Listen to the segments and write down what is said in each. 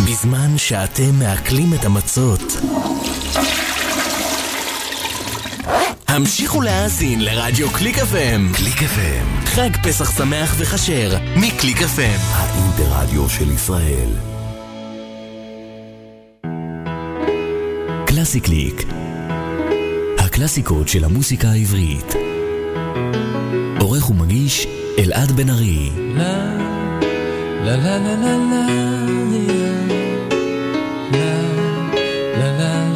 בזמן שאתם מעכלים את המצות. המשיכו להאזין לרדיו קליק FM. קליק FM. חג פסח שמח וכשר, מקליק FM. האינטרדיו של ישראל. קלאסי קליק. הקלאסיקות של המוסיקה העברית. עורך ומגיש אלעד בן ארי. לה לה לה לה לה לה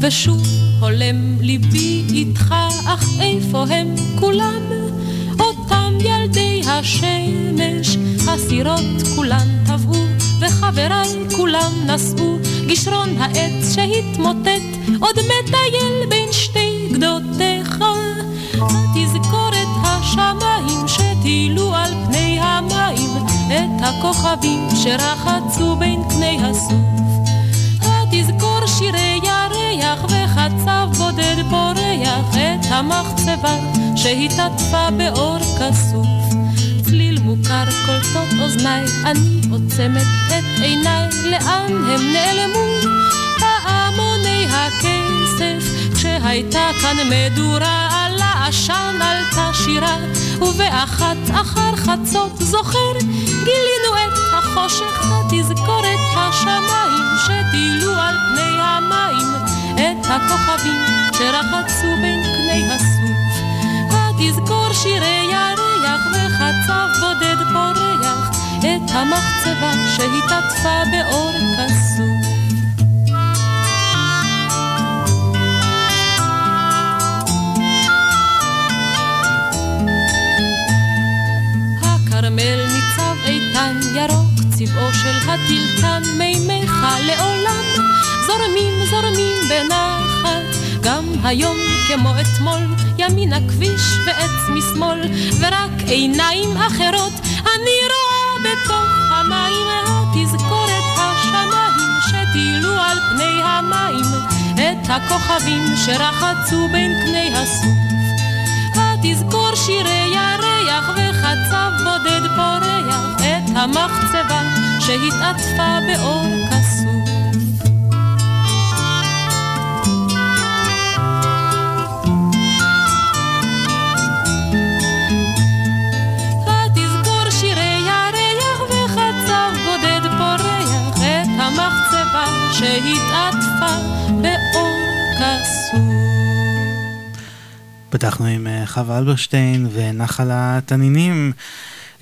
ושוב הולם ליבי איתך, אך איפה הם כולם? ילדי השמש, הסירות כולן טבעו, וחבריי כולם נשאו, גשרון העץ שהתמוטט, עוד מטייל בין שתי גדותיך. תזכורת השמיים שטילו על פני המים, את הכוכבים שרחצו בין קני הסוף. תזכור שירי וחצב בודד פורח את המחצבה שהתעטפה באור כסוף. צליל מוכר קולטות אוזניי, אני עוצמת את עיניי, לאן הם נעלמו? פעמוני הכסף, כשהייתה כאן מדורה, על העשן עלתה שירה, ובאחת אחר חצות זוכר, גילינו את החושך, התזכורת השמיים, שטילו על הכוכבים שרחצו בין קני הסוף. תזכור שירי ירח וחצב בודד פורח את המחצבה שהתעטפה באור כסוף. הכרמל ניצב איתן ירוק צבעו של הטילטן מימיך לעולם זורמים זורמים בנחת גם היום כמו אתמול ימין הכביש ועץ משמאל, ורק עיניים אחרות אני רואה בתוך המים, התזכורת השמיים שטילו על פני המים, את הכוכבים שרחצו בין קני הסוף. התזכור שירי ירח וחצב בודד פורח, את המחצבה שהתעטפה באור כסוף. פתחנו עם אה, חווה אלברשטיין ונחל התנינים,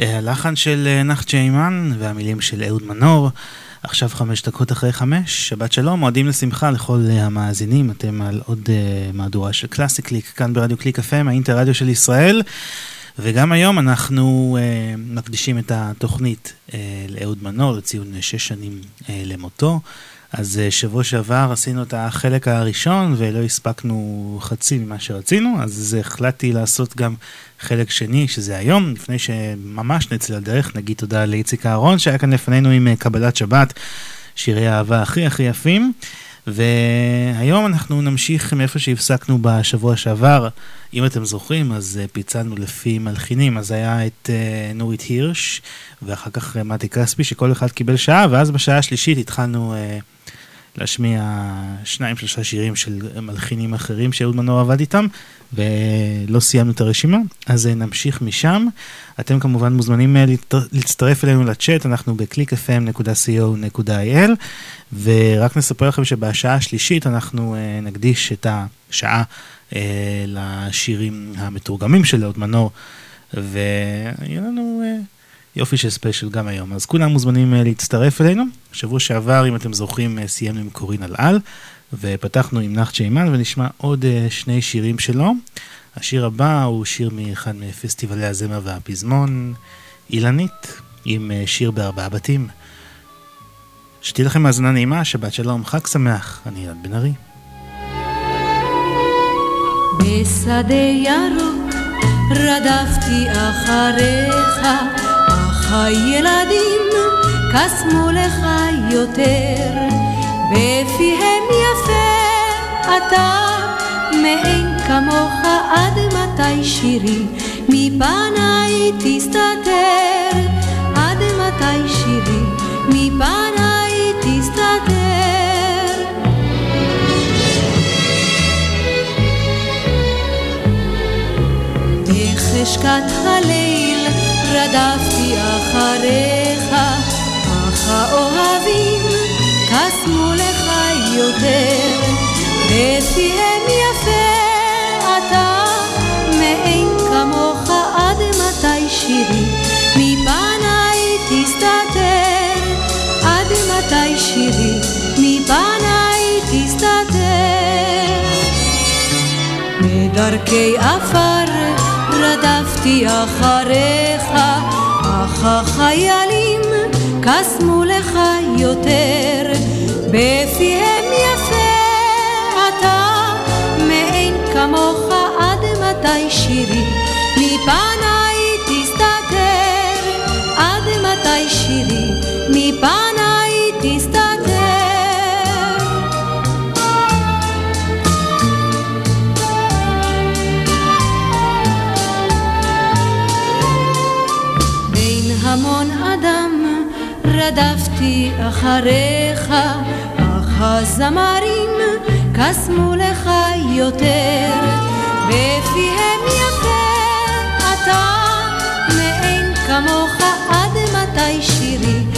אה, הלחן של אה, נחום היימן והמילים של אהוד מנור. עכשיו חמש דקות אחרי חמש, שבת שלום, מועדים לשמחה לכל המאזינים, אתם על עוד מהדורה של קלאסי קליק, כאן ברדיו קליק FM, האינטרדיו של ישראל, וגם היום אנחנו מקדישים את התוכנית אה, לאהוד מנור, לציון שש שנים למותו. אז אה, שבוע שעבר עשינו את החלק הראשון ולא הספקנו חצי ממה שרצינו, אז החלטתי לעשות גם חלק שני, שזה היום, לפני שממש נצא לדרך, נגיד תודה לאיציק אהרון שהיה כאן לפנינו עם אה, קבלת שבת, שירי האהבה הכי הכי יפים. והיום אנחנו נמשיך מאיפה שהפסקנו בשבוע שעבר. אם אתם זוכרים, אז uh, פיצלנו לפי מלחינים, אז היה את נורית הירש, ואחר כך מתי כספי, שכל אחד קיבל שעה, ואז בשעה השלישית התחלנו להשמיע שניים שלושה שירים של מלחינים אחרים שאהוד מנור עבד איתם ולא סיימנו את הרשימה אז נמשיך משם. אתם כמובן מוזמנים אה, להצטרף אלינו לצ'אט אנחנו ב-clickfm.co.il ורק נספר לכם שבשעה השלישית אנחנו אה, נקדיש את השעה אה, לשירים המתורגמים של אהוד מנור ויהיה לנו יופי של ספיישל גם היום. אז כולם מוזמנים אה, להצטרף אלינו. שבוע שעבר, אם אתם זוכרים, אה, סיימנו עם קורין על על, ופתחנו עם נחת שיימן, ונשמע עוד אה, שני שירים שלו. השיר הבא הוא שיר מאחד מפסטיבלי הזמר והפזמון, אילנית, עם שיר בארבעה בתים. שתהיה לכם האזנה נעימה, שבת שלום, חג שמח, אני ילד בן ארי. בשדה ירוק רדפתי אחריך, הילדים קסמו לך יותר, בפיהם יפה אתה מאין כמוך עד מתי שירי? מפניי תסתתר. עד מתי שירי? מפניי תסתתר. בחשכת הליל רדפתי אחריך אך האוהבים קסמו לך יותר. בפיהם יפה אתה מאין כמוך עד מתי שירי? מפניי תסתתר עד מתי שירי? מפניי תסתתר. בדרכי עפר רדפתי אחריך אך החיילים קסמו לך יותר. בפיהם יפה אתה מאין כמוך עד מתי שירי? מפניי רדפתי אחריך אך הזמרים קסמו לך יותר. בפיהם יפה אתה מאין כמוך עד מתי שירי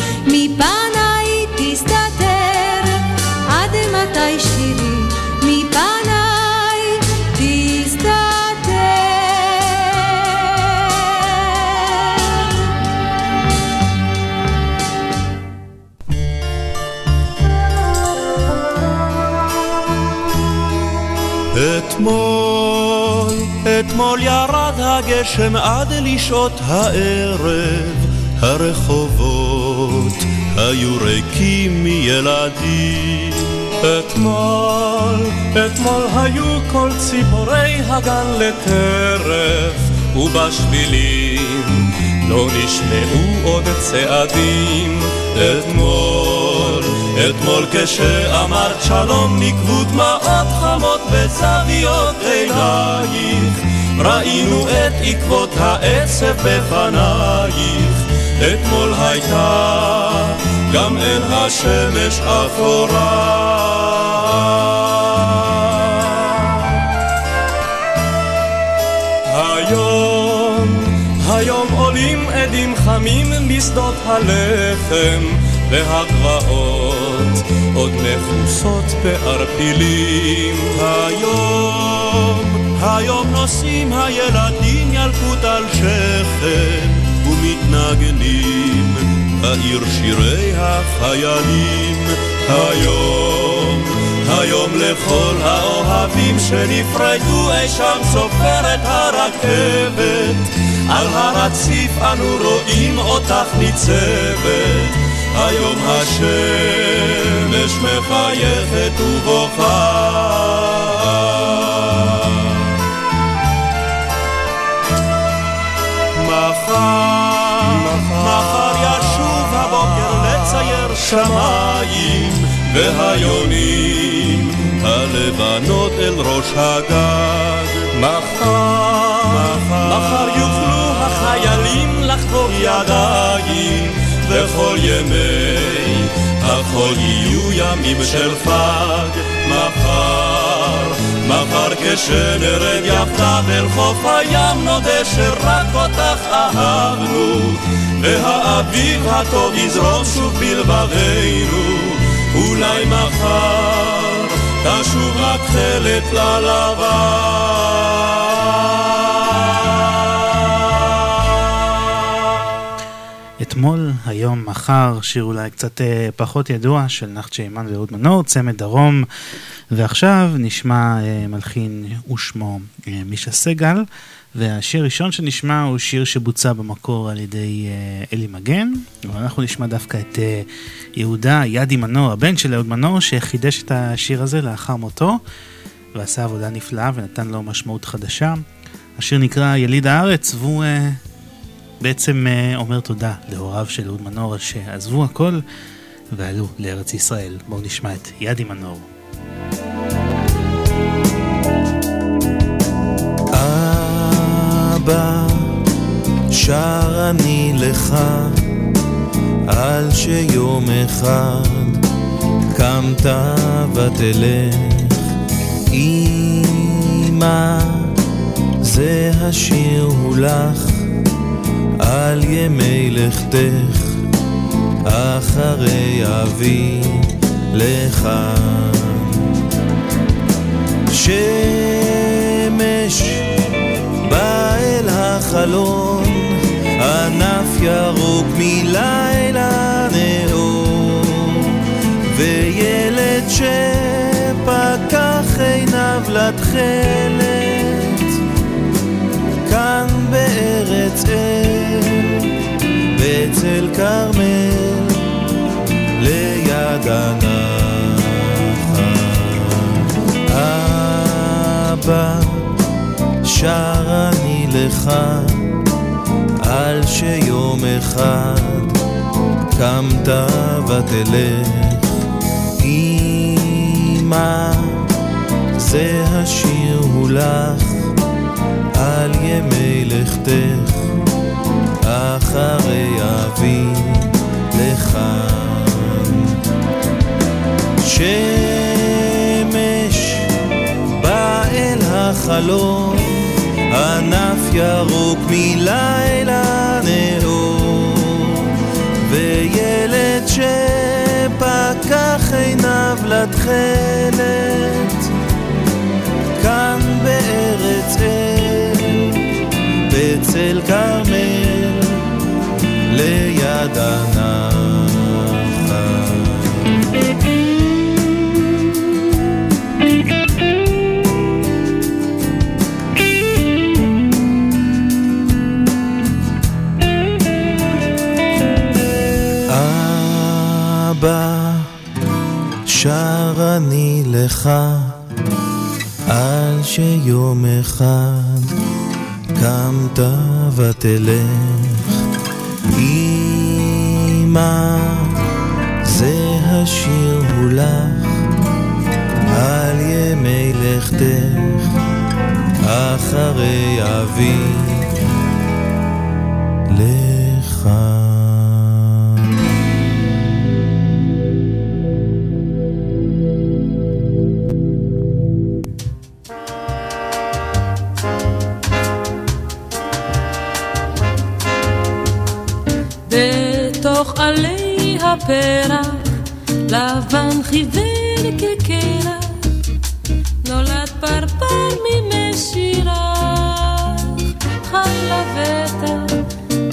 אתמול, אתמול ירד הגשם עד לשעות הערב, הרחובות היו ריקים מילדים. אתמול, אתמול היו כל ציפורי הגן לטרף, ובשבילים לא נשמעו עוד צעדים. אתמול, אתמול כשאמרת שלום נקבו דמעות חמות בזוויות עינייך ראינו את עקבות העצב בפנייך. אתמול הייתה גם אין השמש אפורה. היום, היום עולים עדים חמים בשדות הלחם והגבעות עוד מכוסות בערפילים. היום, היום נושאים הילדים ילקוט על שכם ומתנגנים בעיר שירי החיילים. היום, היום לכל האוהבים שנפרדו אי שם סופרת הרכבת על הרציף אנו רואים אותך ניצבת היום השמש מחייכת ובוכה מחר, מחר ישוב הבוקר לצייר שמיים והיונים הלבנות אל ראש הגג. מחר, מחר יוכלו החיילים לחבור ידיים וכל ימי החול יהיו ימים של חג. מחר, מחר כשנרד יחדיו אל חוף הים נודה שרק אותך אהבנו והאביב הטוב יזרום שוב בלבבינו אולי מחר תשוב רק תכלת ללבן אתמול, היום, מחר, שיר אולי קצת אה, פחות ידוע של נחת שיימן ואהוד מנור, צמד דרום, ועכשיו נשמע אה, מלחין ושמו אה, מישה סגל, והשיר הראשון שנשמע הוא שיר שבוצע במקור על ידי uh, אלי מגן, ואנחנו נשמע דווקא את uh, יהודה ידי מנור, הבן של אהוד מנור, שחידש את השיר הזה לאחר מותו, ועשה עבודה נפלאה ונתן לו משמעות חדשה. השיר נקרא יליד הארץ, והוא uh, בעצם uh, אומר תודה להוריו של אהוד מנור שעזבו הכל ועלו לארץ ישראל. בואו נשמע את ידי מנור. אבא, שר אני לך, על שיום אחד קמת ותלך. אמא, זה השיר הוא לך, על ימי לכתך, אחרי אבי לכאן. שמש בא אל החלון, ענף ירוק מלילה נאור, וילד שפקח עיניו לתכלת, בצל כרמל, ליד הנחל. אבא שר אני לך על שיום אחד קמת ותלך אמא זה השיר הוא לך על ימי לכתך אחרי אבי לכאן שמש בא אל החלום ענף ירוק מלילה נאור, וילד שפקח עיניו לתכלת, כאן בארץ אל, בצל כרמל, שר אני לך, על שיום אחד קמת ותלך. אמא, זה השיר הוא לך, על ימי לכתך, אחרי אבי הפרח, לבן חיוור כקרח, נולד פרפר ממשירך, חי לבטח,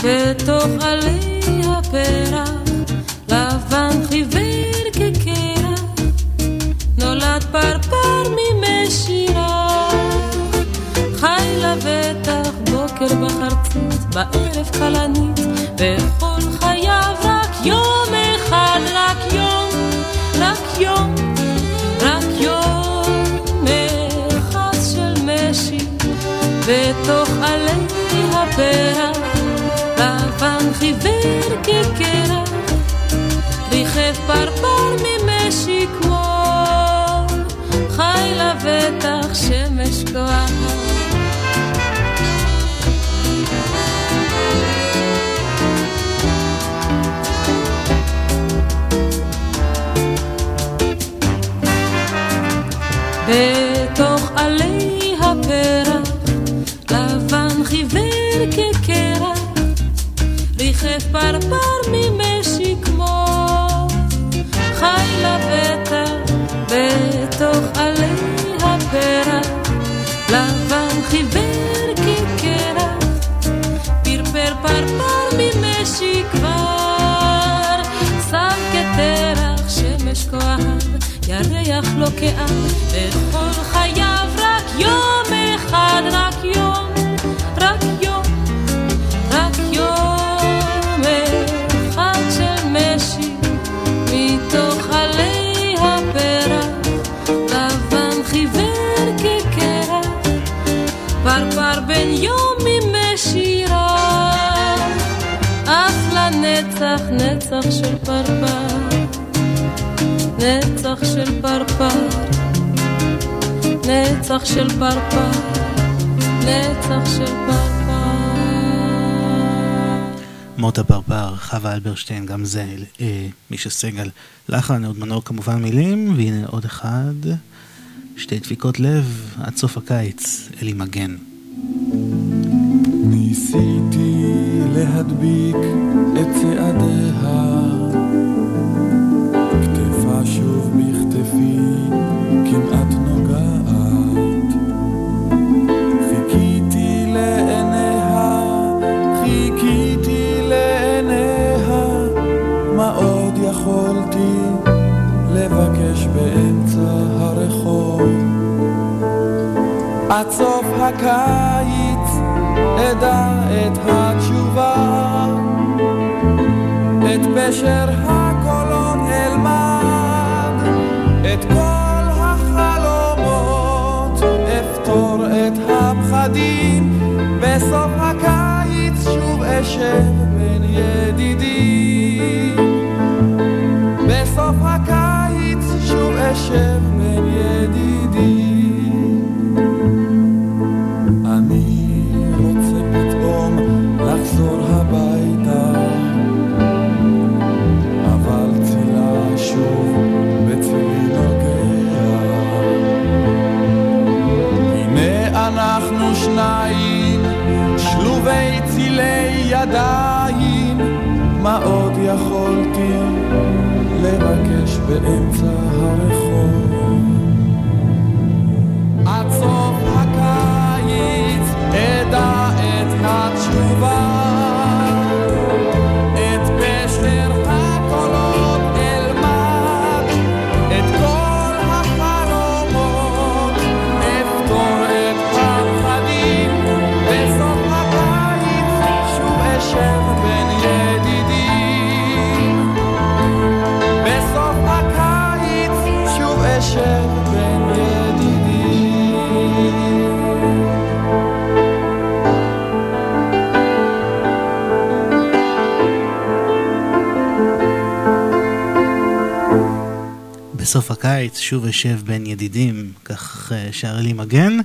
בתוך עלי הפרח, לבן חיוור כקרח, נולד פרפר ממשירך, חי לבטח, בוקר בחרצית, בערב כלנית, הפרח, לבן חיוור כקרח, ריחף פרפר ממשי כמו חי לבטח שמש כוח. ירח נצח של פרפר, נצח של פרפר. מוטה פרפר, חווה אלברשטיין, גם זה אה, מישה סגל, לחן, אהוד מנור כמובן מילים, והנה עוד אחד, שתי דפיקות לב, עד סוף הקיץ, אלי מגן. ניסיתי להדביק את צעדיה, הקיץ אדע את התשובה, את פשר הקולות אלמד, את כל החלומות אפתור את הפחדים, בסוף הקיץ שוב אשב בין ידידים. בסוף הקיץ שוב אשב בין ידידים. שוב אשב בין ידידים, כך אה, שר לי מגן.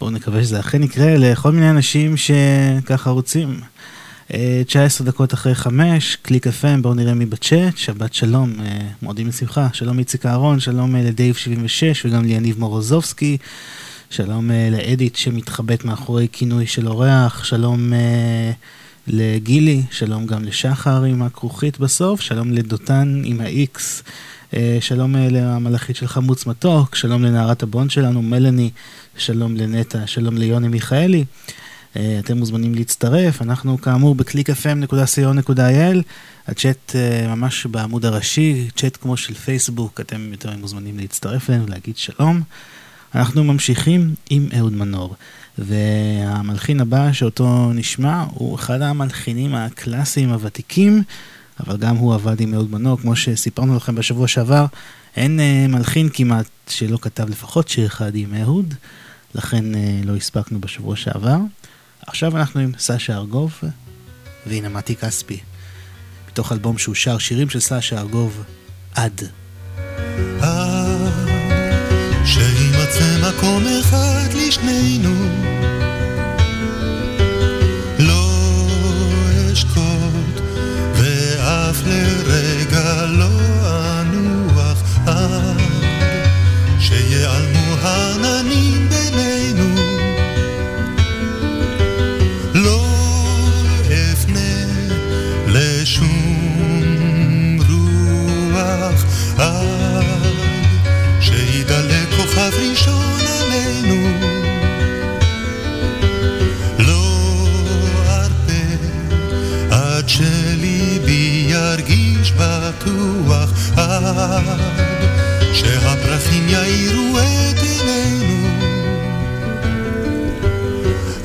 בואו נקווה שזה אכן יקרה לכל מיני אנשים שככה רוצים. 19 אה, דקות אחרי 5, קליק FM, בואו נראה מי בצ'אט, שבת שלום, אה, מועדים לשמחה, שלום איציק אהרון, שלום לדייב 76 וגם ליניב מורוזובסקי, שלום לאדיט שמתחבאת מאחורי כינוי של אורח, שלום לגילי, שלום גם לשחר עם הכרוכית בסוף, שלום לדותן עם ה-X. אה, שלום אה, למלאכית של חמוץ מתוק, שלום לנערת הבון שלנו, מלאני, שלום לנטע, שלום ליוני מיכאלי. אה, אתם מוזמנים להצטרף, אנחנו כאמור ב-clickfm.co.il, הצ'אט ממש בעמוד הראשי, צ'אט כמו של פייסבוק, אתם יותר מוזמנים להצטרף אלינו, להגיד שלום. אנחנו ממשיכים עם אהוד מנור, והמלחין הבא שאותו נשמע הוא אחד המלחינים הקלאסיים הוותיקים. אבל גם הוא עבד עם אהוד מנור, כמו שסיפרנו לכם בשבוע שעבר, אין uh, מלחין כמעט שלא כתב לפחות שיר אחד עם אהוד, לכן uh, לא הספקנו בשבוע שעבר. עכשיו אנחנו עם סשה ארגוב, והנה מתי כספי, מתוך אלבום שהוא שר שירים של סשה ארגוב, עד. שימצא מקום אחד לשנינו בטוח עד שהפרחים יאירו את עינינו.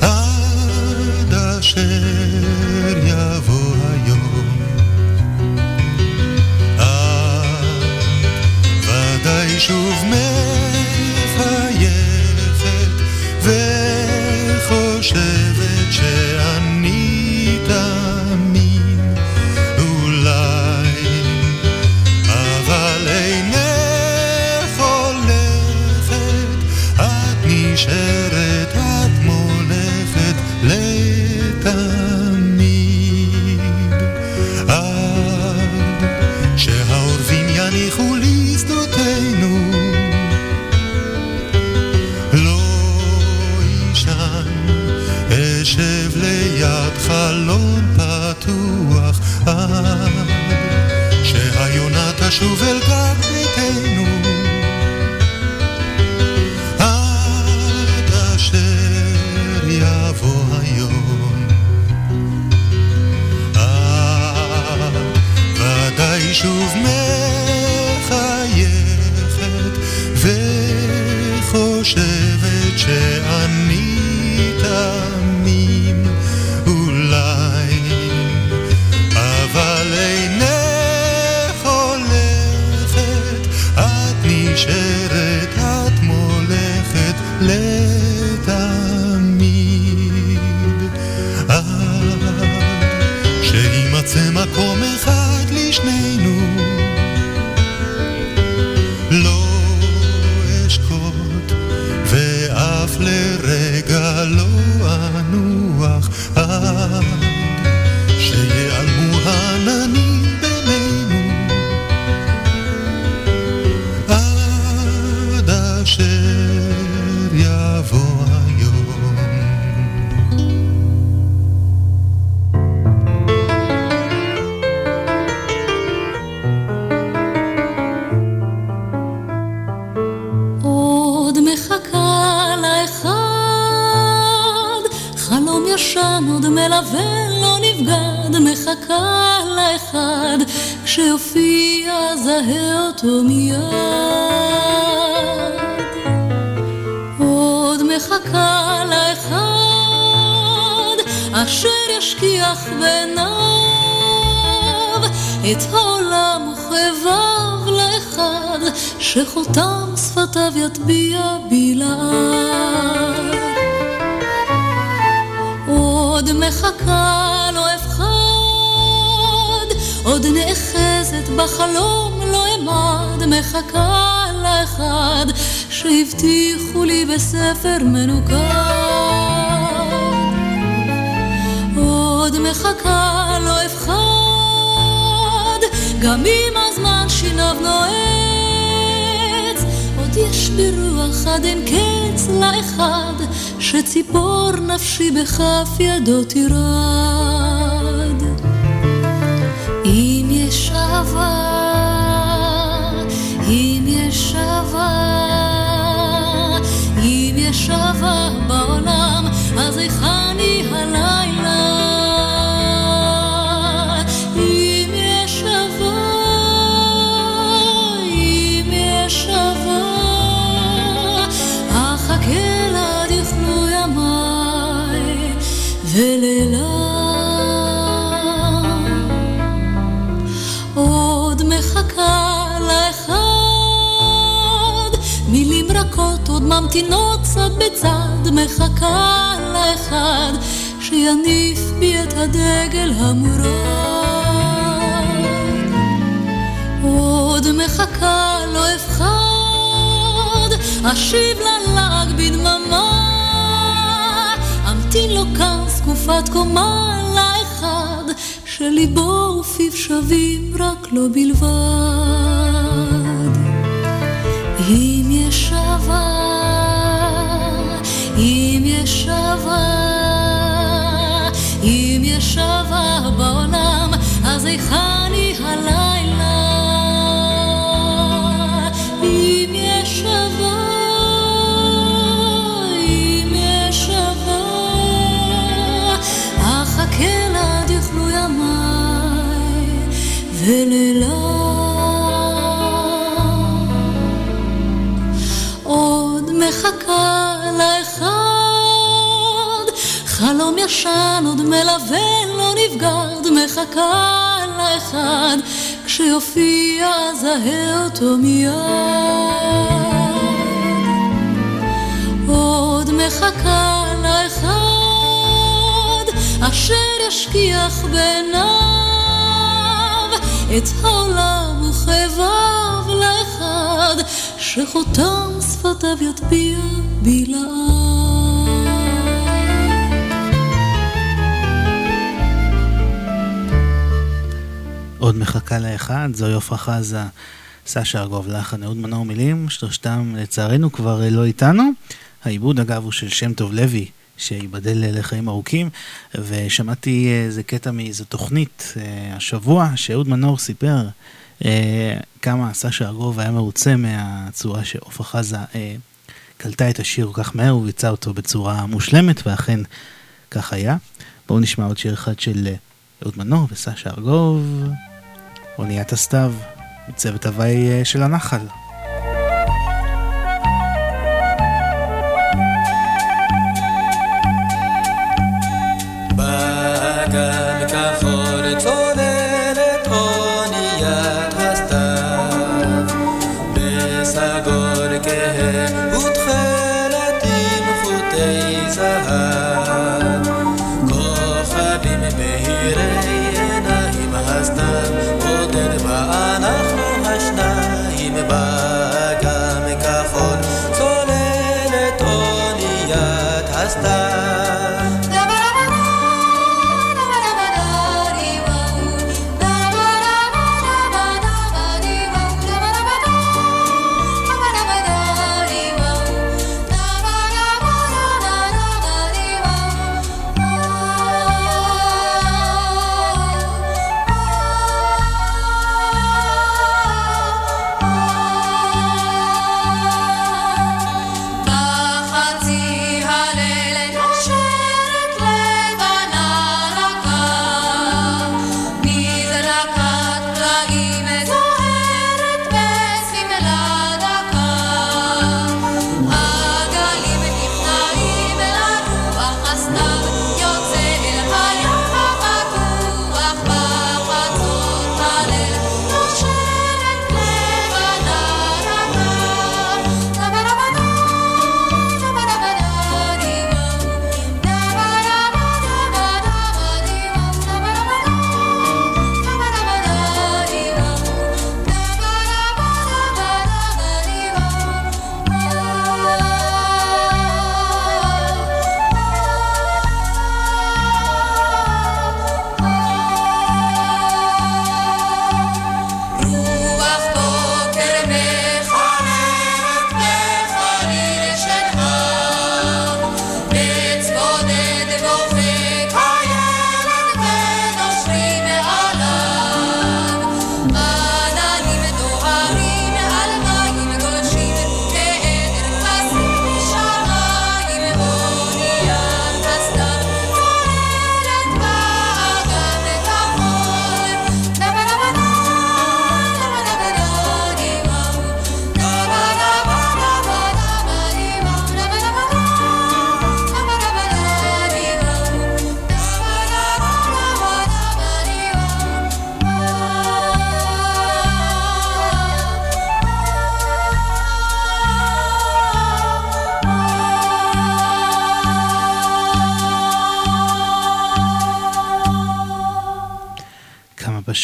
עד אשר יבוא היום. את ודאי שוב מחייכת וחושבת שאני כשיופיע זהה אותו מיד. עוד מחכה לאחד, אשר ישכיח בעיניו את העולם וכאביו לאחד, שחותם שפתיו יטביע בלעד. עוד מחכה לו אחד, עוד נאחזת בחלום לא אמד, מחכה לאחד, שהבטיחו לי בספר מנוקד. עוד מחכה לו אחד, גם אם הזמן שיניו נועץ, עוד יש ברוח עד אין קץ לאחד, שציפור נפשי בכף ידו תירד. אהבה בעולם, אז היכן היא הלילה? ממתינות צד בצד, מחכה לאחד, שיניף בי את הדגל המורד. עוד מחכה לא אפחד, אשיב ללעג בדממה, אמתין לו כאן זקופת קומה לאחד, שליבו ופיו שווים רק לו בלבד. אהבה, אם יש בעולם, אז היכן היא הלילה? אם יש אם יש אחכה לה עד יוכלו ימיי ולילה. ישן עוד מלווה לא נבגד, מחכה לאחד, כשיופיע זהה אותו מיד. עוד מחכה לאחד, אשר ישכיח בעיניו את העולם וכאביו לאחד, שחותם שפתיו יטביע בלעד. עוד מחכה לאחד, זוהי עפרה חזה, סשה ארגוב לחן, אהוד מנור מילים, שלושתם לצערנו כבר אה, לא איתנו. העיבוד אגב הוא של שם טוב לוי, שייבדל לחיים ארוכים, ושמעתי איזה קטע מאיזו תוכנית אה, השבוע, שאהוד מנור סיפר אה, כמה סשה ארגוב היה מרוצה מהצורה שעופרה חזה אה, קלטה את השיר כל כך מהר וביצעה אותו בצורה מושלמת, ואכן כך היה. בואו נשמע עוד שיר אחד של אה, אהוד מנור וסשה ארגוב, אוניית הסתיו, מצוות הוואי אה, של הנחל.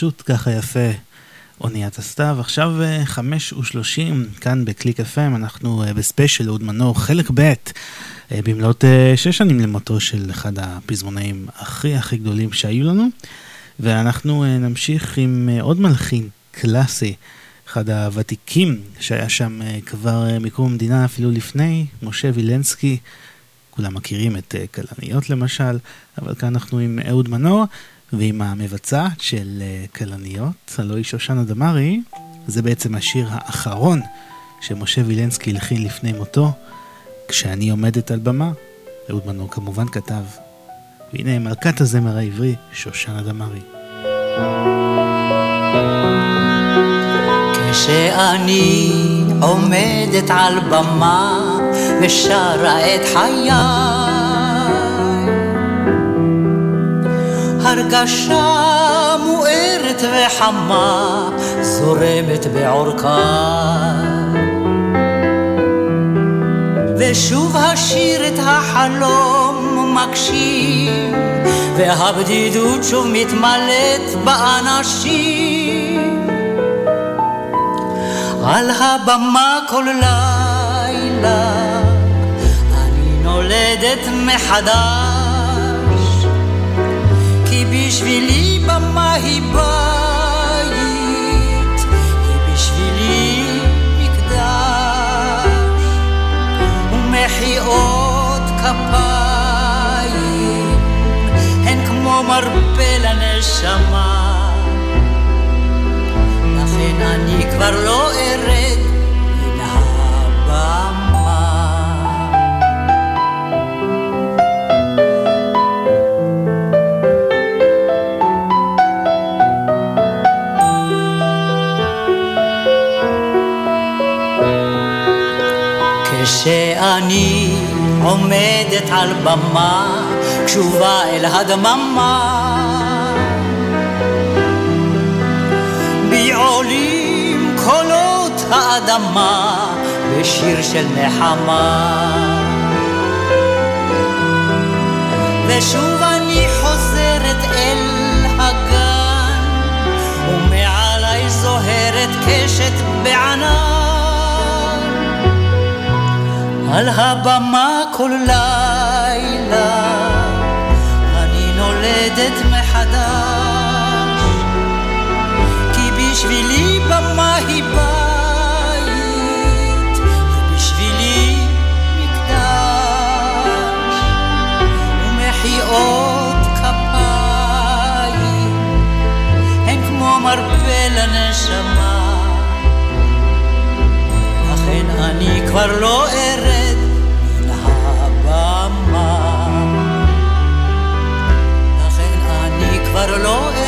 פשוט ככה יפה אוניית הסתיו. עכשיו אה, חמש ושלושים, כאן בקליק FM, אנחנו אה, ב special אהוד מנור, חלק ב', אה, במלאת שש שנים למותו של אחד הפזמונאים הכי הכי גדולים שהיו לנו, ואנחנו נמשיך עם עוד מלחין קלאסי. אחד הוותיקים שהיה שם כבר מקום המדינה אפילו לפני, משה וילנסקי, כולם מכירים את כלניות למשל, אבל כאן אנחנו עם אהוד מנור, ועם המבצעת של אה, כלניות, הלואי שושנה דמארי, זה בעצם השיר האחרון שמשה וילנסקי הלחין לפני מותו, כשאני עומדת על במה, אהוד מנור כמובן כתב. והנה מלכת הזמר העברי, שושנה דמארי. כשאני עומדת על במה ושרה את חיי הרגשה מוארת וחמה זורמת בעורכה. ושוב השיר את החלום מקשיב, והבדידות שוב מתמלאת באנשים. על הבמה כל לילה אני נולדת מחדש. בשבילי במה היא בית, היא בשבילי מקדש, ומחיאות כפיים הן כמו מרפא לנשמה. לכן אני כבר לא ארד מן הבמה. אני עומדת על במה, קשובה אל הדממה. בי עולים קולות האדמה בשיר של נחמה. ושוב אני חוזרת אל הגן, ומעלי זוהרת קשת בענן. על הבמה כל לילה אני נולדת מחדש. כי בשבילי במה היא בית ובשבילי מקדש. ומחיאות כפיים הן כמו מרפא לנשמה לכן אני כבר לא אה... I don't know.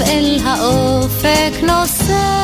אל האופק נוסף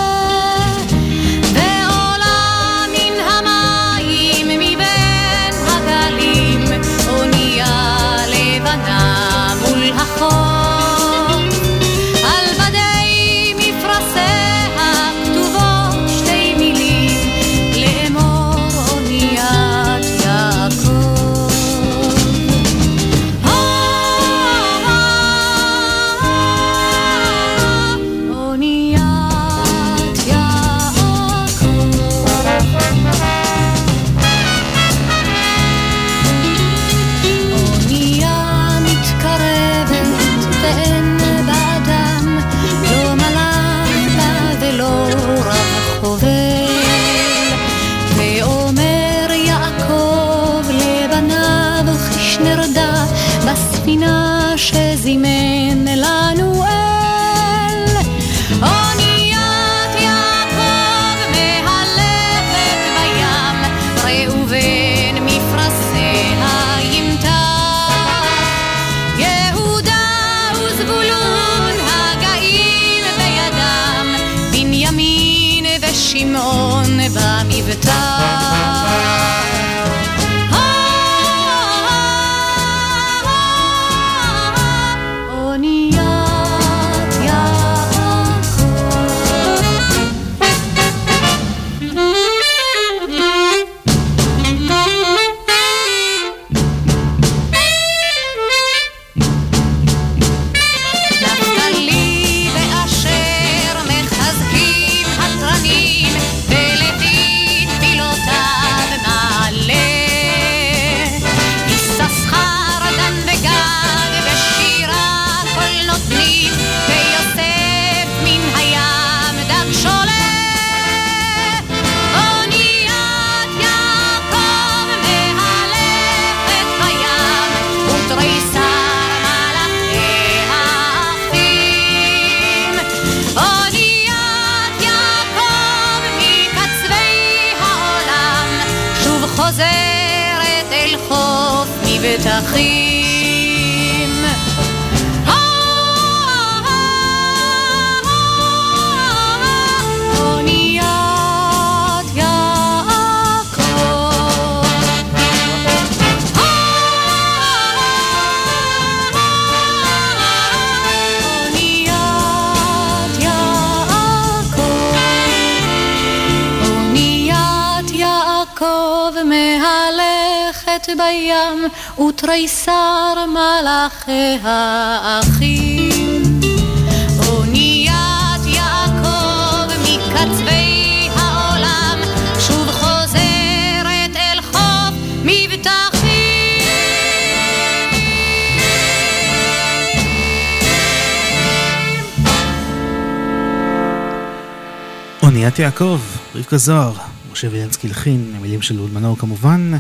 אוניית יעקב, רבקה זוהר, משה וילנסקי לחין, המילים של אהוד מנור כמובן.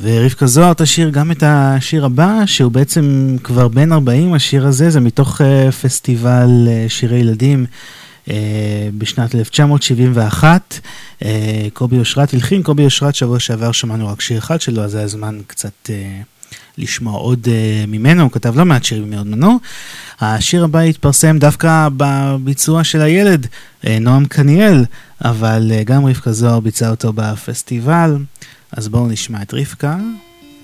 ורבקה זוהר תשאיר גם את השיר הבא, שהוא בעצם כבר בן 40, השיר הזה, זה מתוך uh, פסטיבל uh, שירי ילדים uh, בשנת 1971. Uh, קובי אושרת הלחין, קובי אושרת שבוע שעבר שמענו רק שיר אחד שלו, אז זה הזמן קצת לשמוע עוד ממנו, הוא כתב לא מעט שירים מאוד מנור. השיר הבא התפרסם דווקא בביצוע של הילד, uh, נועם קניאל, אבל uh, גם רבקה זוהר ביצע אותו בפסטיבל. אז בואו נשמע את רבקה,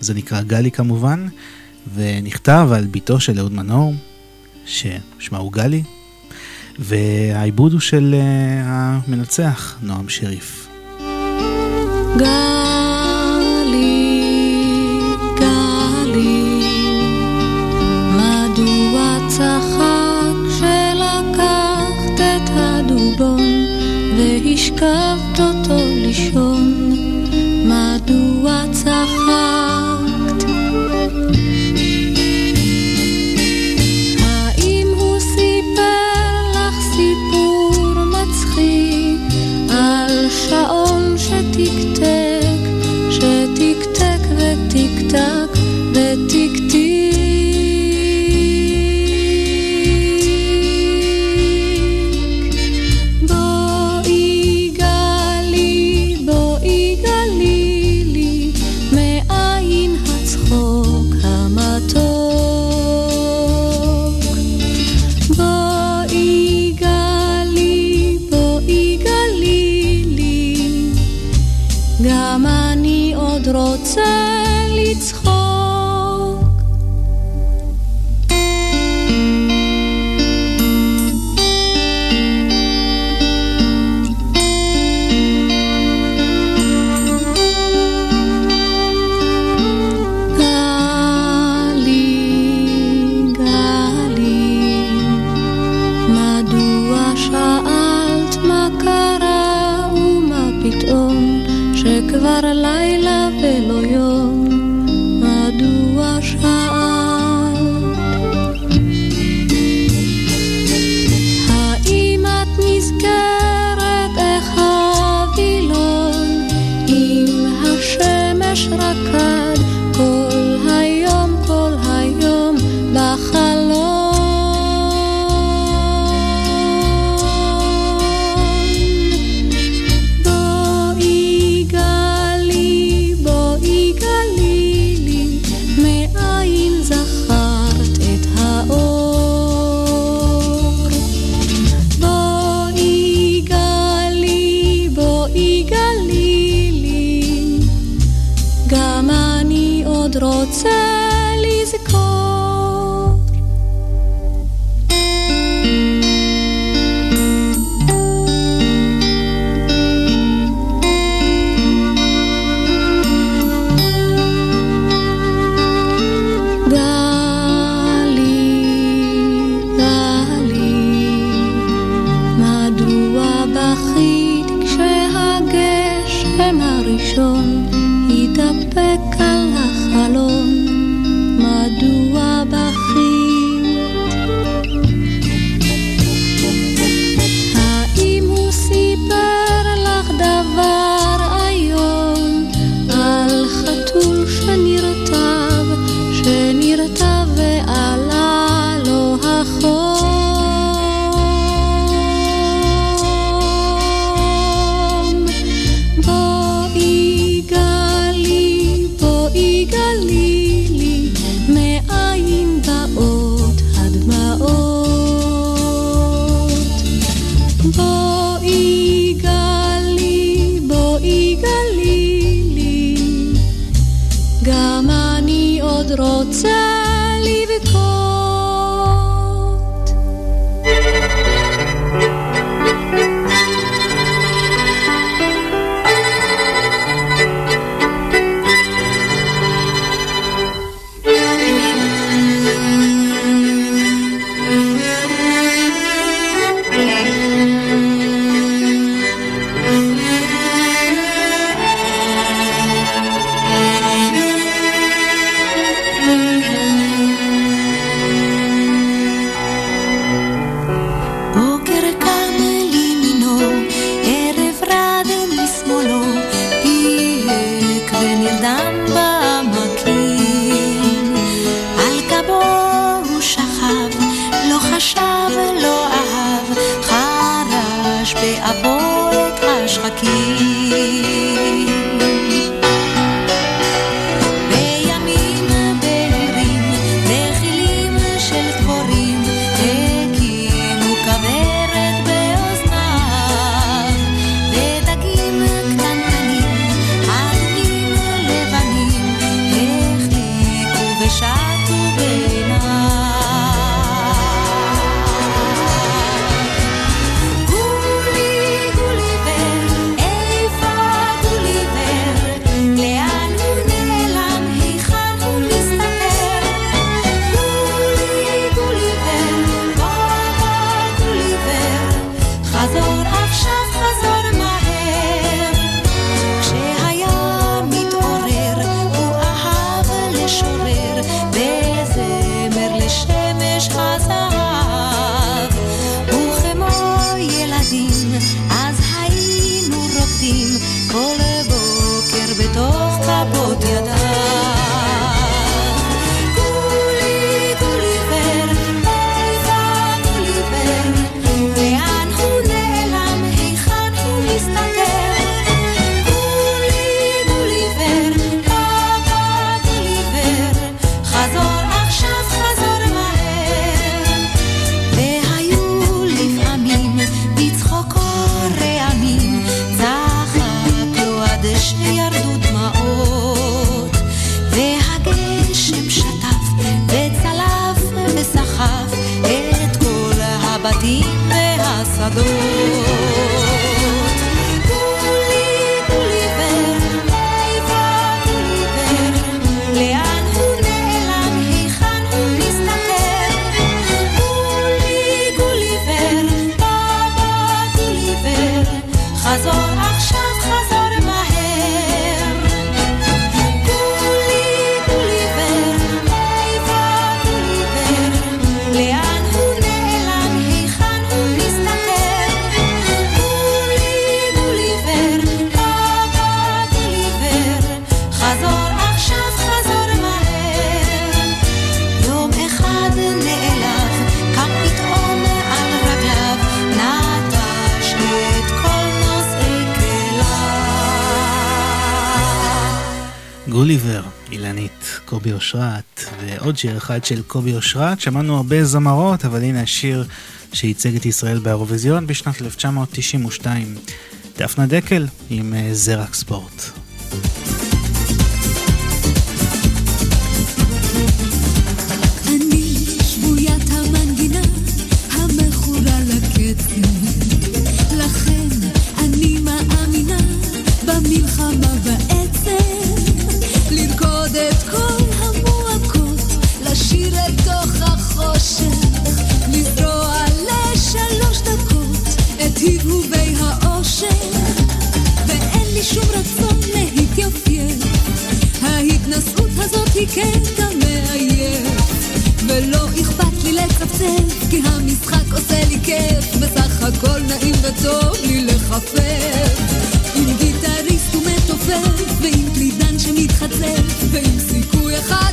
זה נקרא גלי כמובן, ונכתב על ביתו של אהוד מנור, ששמה הוא גלי, והעיבוד הוא של uh, המנצח, נועם שריף. גלי, think of the אחד של קובי אושרת. שמענו הרבה זמרות, אבל הנה השיר שייצג את ישראל באירוויזיון בשנת 1992. דפנה דקל עם אה, זרק ספורט. הבהובי לצפצף, כי המשחק עושה לי כיף, בסך הכל נעים וטוב לי לחפף. עם גיטריסט ומתופף, ועם קלידן שמתחצף, ועם סיכוי אחד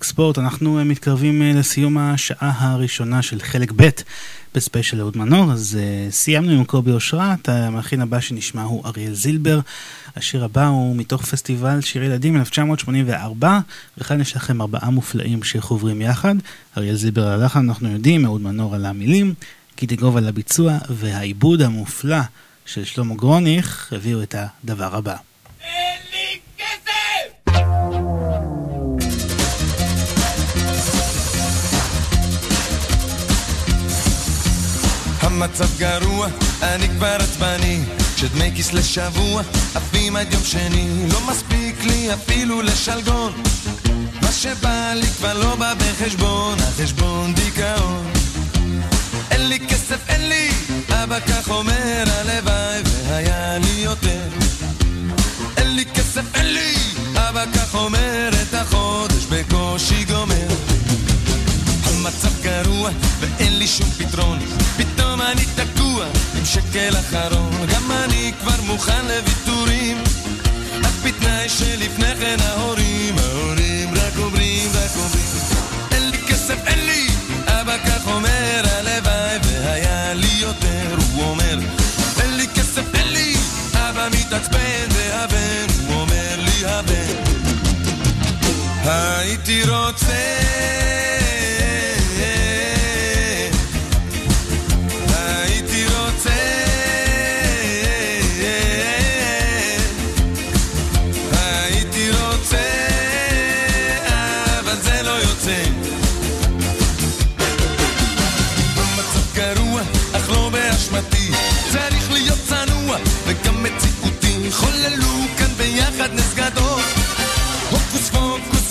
לאלף ספורט, אנחנו אה, מתקרבים אה, לסיום השעה הראשונה של חלק ב' בספיישל אהוד מנור, אז uh, סיימנו עם קובי אושרת, המאכין הבא שנשמע הוא אריאל זילבר, השיר הבא הוא מתוך פסטיבל שיר ילדים 1984, וכאן יש לכם ארבעה מופלאים שחוברים יחד, אריאל זילבר על הלחן אנחנו יודעים, אהוד מנור על המילים, גידי גוב על הביצוע, והעיבוד המופלא של שלמה גרוניך הביאו את הדבר הבא. המצב גרוע, אני כבר עצבני כשדמי כיס לשבוע עפים עד יום שני. לא מספיק לי אפילו לשלגון מה שבא לי כבר לא בא בחשבון החשבון דיכאון. אין לי כסף, אין לי אבא כך אומר הלוואי והיה לי יותר. אין לי כסף, אין לי אבא כך אומר את החודש בקושי גומר המצב גרוע ואין לי שום פתרון. פתאום אני תקוע עם שקל אחרון. גם אני כבר מוכן לוויתורים. רק בתנאי שלפני כן ההורים ההורים רק אומרים רק אומרים. אין לי כסף אין לי. אבא כך אומר הלוואי והיה לי יותר הוא אומר. אין לי כסף אין לי. אבא מתעצבן והבן הוא אומר לי הבן. הייתי רוצה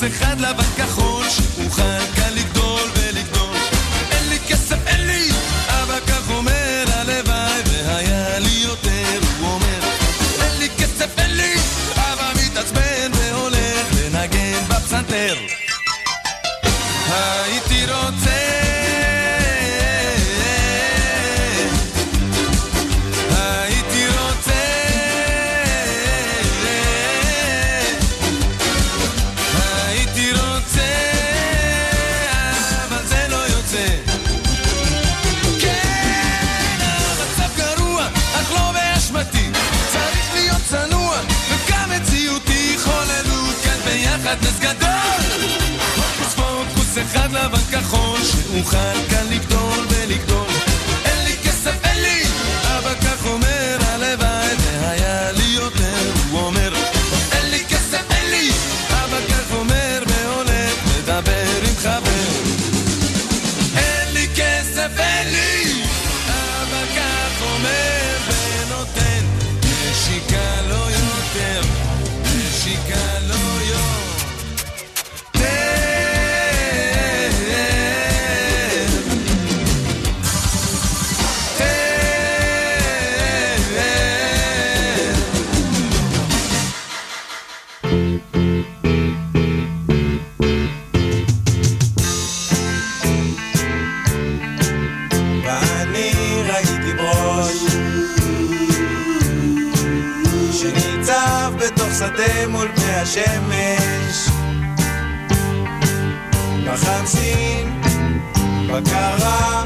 אחד לבן מוכן. השמש. בחצין, בקרה.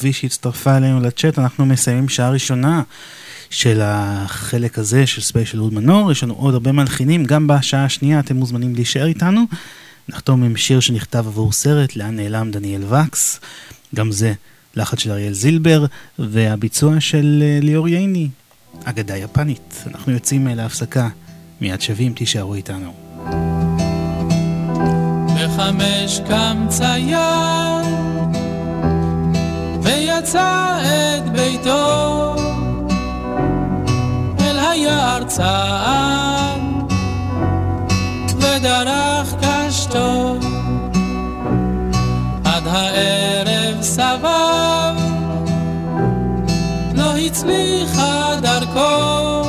צבי שהצטרפה אלינו לצ'אט, אנחנו מסיימים שעה ראשונה של החלק הזה של ספיישל אוד מנור, יש לנו עוד הרבה מלחינים, גם בשעה השנייה אתם מוזמנים להישאר איתנו. נחתום עם שיר שנכתב עבור סרט, לאן נעלם דניאל וקס, גם זה לחץ של אריאל זילבר, והביצוע של אה, ליאור ייני, אגדה יפנית. אנחנו יוצאים אה, להפסקה, מיד שווים, תישארו איתנו. בחמש קם צייר מצא את ביתו אל היער צעד ודרך קשתו. עד הערב סבב לא הצליחה דרכו.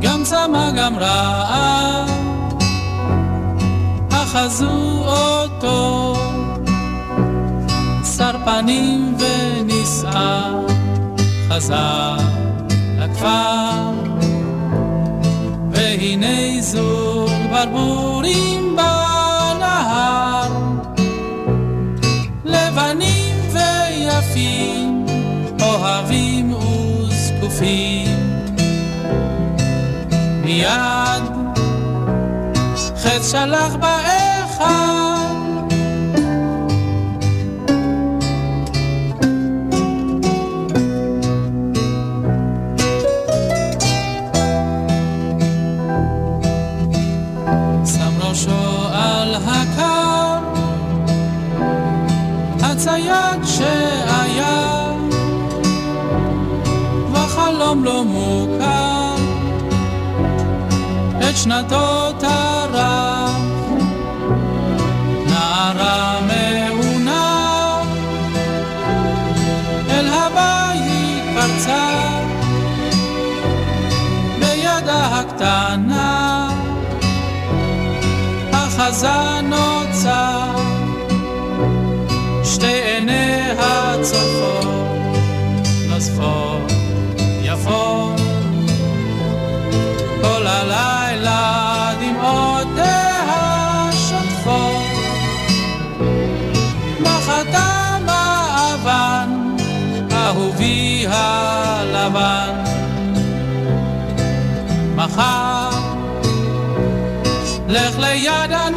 גם צמא גם רעב אחזו אותו. שר פנים ונישא, חזר לכפר, והנה זוג ברבורים בנהר, לבנים ויפים, אוהבים וזקופים. מיד חץ שלח באחד וחלום לא מוכר. את שנתו טרח נערה מעונה אל הבית פרצה בידה הקטנה. אחזה נוצר שתי עיניה צופות הלבן מחר לך ליד הנהר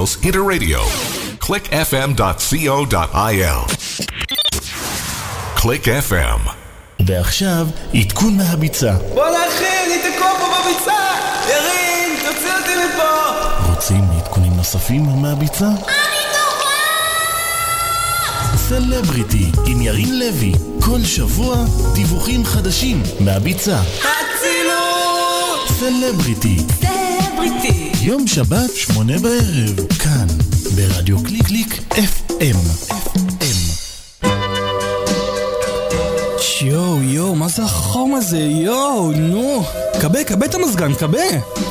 Israel's Hinter Radio. clickfm.co.il. Click FM. ועכשיו, עדכון מהביצה. בוא נכין, היא תקוע פה בביצה! ירין, תוציא אותי מפה! רוצים עדכונים נוספים מהביצה? סלבריטי עם ירין לוי, כל שבוע דיווחים חדשים מהביצה. אצילות! סלבריטי, סלבריטי! יום שבת, שמונה בערב, כאן, ברדיו קליק קליק FM. יואו, יואו, מה זה החום הזה? יואו, נו. כבה, כבה את המזגן, כבה.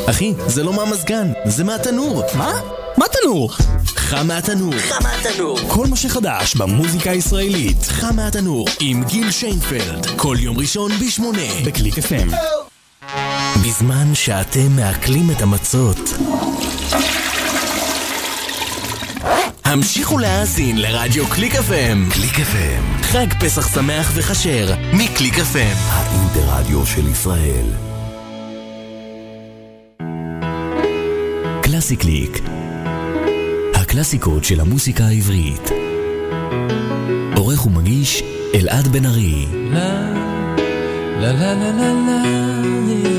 אחי, זה לא מהמזגן, זה מהתנור. מה? מה תנור? חם מהתנור. חם מהתנור. כל מה שחדש במוזיקה הישראלית. חם מהתנור עם גיל שיינפלד. כל יום ראשון בשמונה. בקליק FM. בזמן שאתם מעכלים את המצות. המשיכו להאזין לרדיו קליק FM. קליק FM. חג פסח שמח וכשר, מקליק FM. האינטרדיו של ישראל. קלאסי קליק. הקלאסיקות של המוסיקה העברית. עורך ומגיש אלעד בן ארי. לה לה לה לה לה לה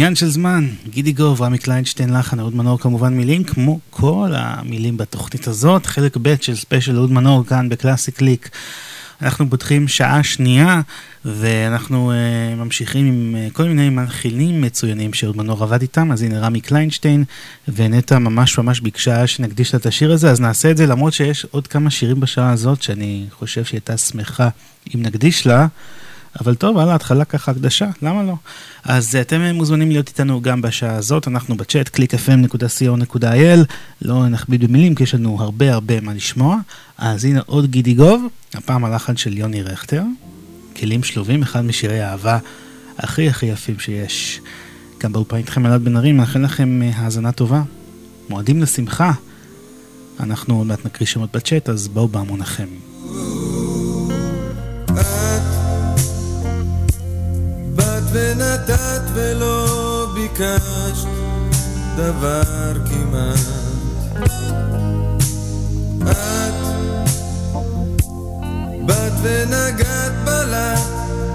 עניין של זמן, גידי גוב, רמי קליינשטיין, לחן, אהוד מנור כמובן מילים, כמו כל המילים בתוכנית הזאת, חלק ב' של ספיישל אהוד מנור כאן בקלאסי קליק. אנחנו פותחים שעה שנייה, ואנחנו uh, ממשיכים עם אה, כל מיני מלחינים מצוינים שאהוד מנור עבד איתם, אז הנה רמי קליינשטיין, ונטע ממש ממש ביקשה שנקדיש לה את השיר הזה, אז נעשה את זה למרות שיש עוד כמה שירים בשעה הזאת, שאני חושב שהיא הייתה שמחה אם נקדיש לה. אבל טוב, על ההתחלה ככה הקדשה, למה לא? אז אתם מוזמנים להיות איתנו גם בשעה הזאת, אנחנו בצ'אט, www.clickfm.co.il, לא נכביד במילים כי יש לנו הרבה הרבה מה לשמוע. אז הנה עוד גידי גוב, הפעם הלחן של יוני רכטר, כלים שלובים, אחד משירי האהבה הכי הכי יפים שיש. גם באולפן איתכם אלעד בן ארי, מאחל לכם אה, האזנה טובה. מועדים לשמחה. אנחנו עוד מעט נקריא שמות בצ'אט, אז בואו בהמונחם. Ooh. ונתת ולא ביקשת דבר כמעט. את באת ונגעת בלט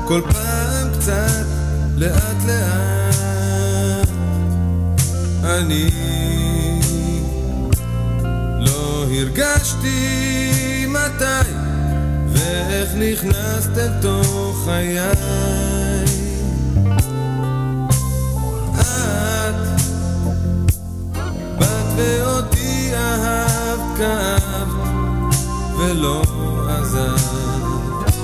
כל פעם קצת לאט לאט. אני לא הרגשתי מתי ואיך נכנסת אל תוך חיי. אהבת, כאבת ולא עזבת.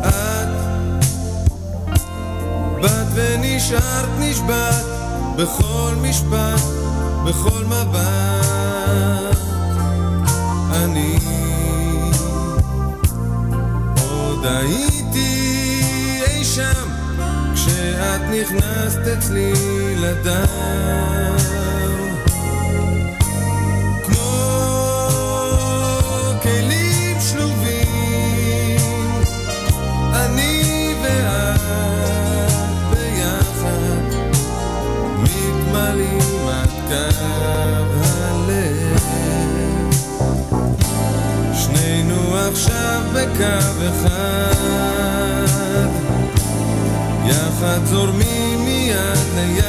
את באת ונשארת נשבעת בכל משפט, בכל מבט. אני עוד הייתי אי שם כשאת נכנסת אצלי לדם. בקו אחד, יחד זורמים מיד ליד,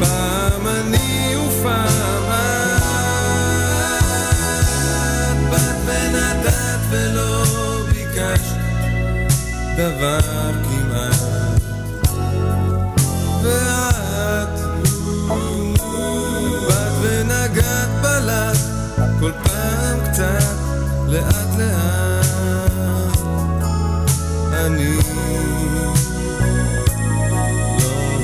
פעם אני ופעם את, באת ונתת ולא ביקשת דבר כמעט, ואת באת ונגעת בלט כל פעם קצת, לאט לאט, אני לא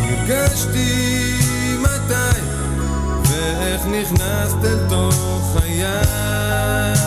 הרגשתי מתי ואיך נכנסת אל תוך חיי.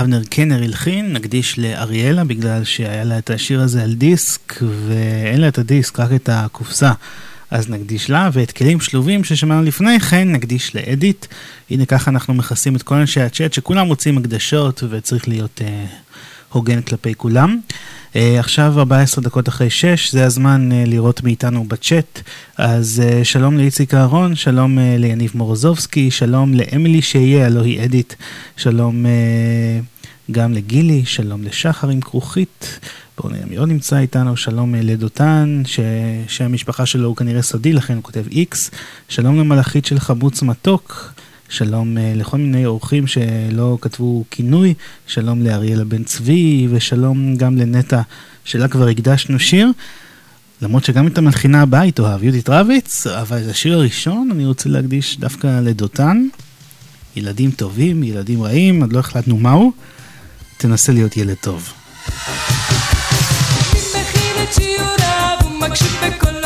אבנר קנר הלחין, נקדיש לאריאלה בגלל שהיה לה את השיר הזה על דיסק ואין לה את הדיסק, רק את הקופסה. אז נקדיש לה, ואת כלים שלובים ששמענו לפני כן נקדיש לאדית. הנה ככה אנחנו מכסים את כל אנשי הצ'אט שכולם רוצים הקדשות וצריך להיות אה, הוגן כלפי כולם. Uh, עכשיו 14 דקות אחרי 6, זה הזמן uh, לראות מאיתנו בצ'אט. אז uh, שלום לאיציק אהרון, שלום uh, ליניב מורוזובסקי, שלום לאמילי שיהיה, הלוא היא אדית, שלום uh, גם לגילי, שלום לשחר עם כרוכית. בואו נראה מי עוד נמצא איתנו, שלום לדותן, שהמשפחה שלו הוא כנראה סודי, לכן הוא כותב איקס. שלום למלאכית של חמוץ מתוק, שלום uh, לכל מיני אורחים שלא כתבו כינוי, שלום לאריאלה בן צבי, ושלום גם לנטע, שלה כבר הקדשנו שיר. למרות שגם את המלחינה הבאה היא תאהב, יהודית רביץ, אבל את השיר הראשון אני רוצה להקדיש דווקא לדותן. ילדים טובים, ילדים רעים, עוד לא החלטנו מהו. תנסה להיות ילד טוב. מקשיב בקולו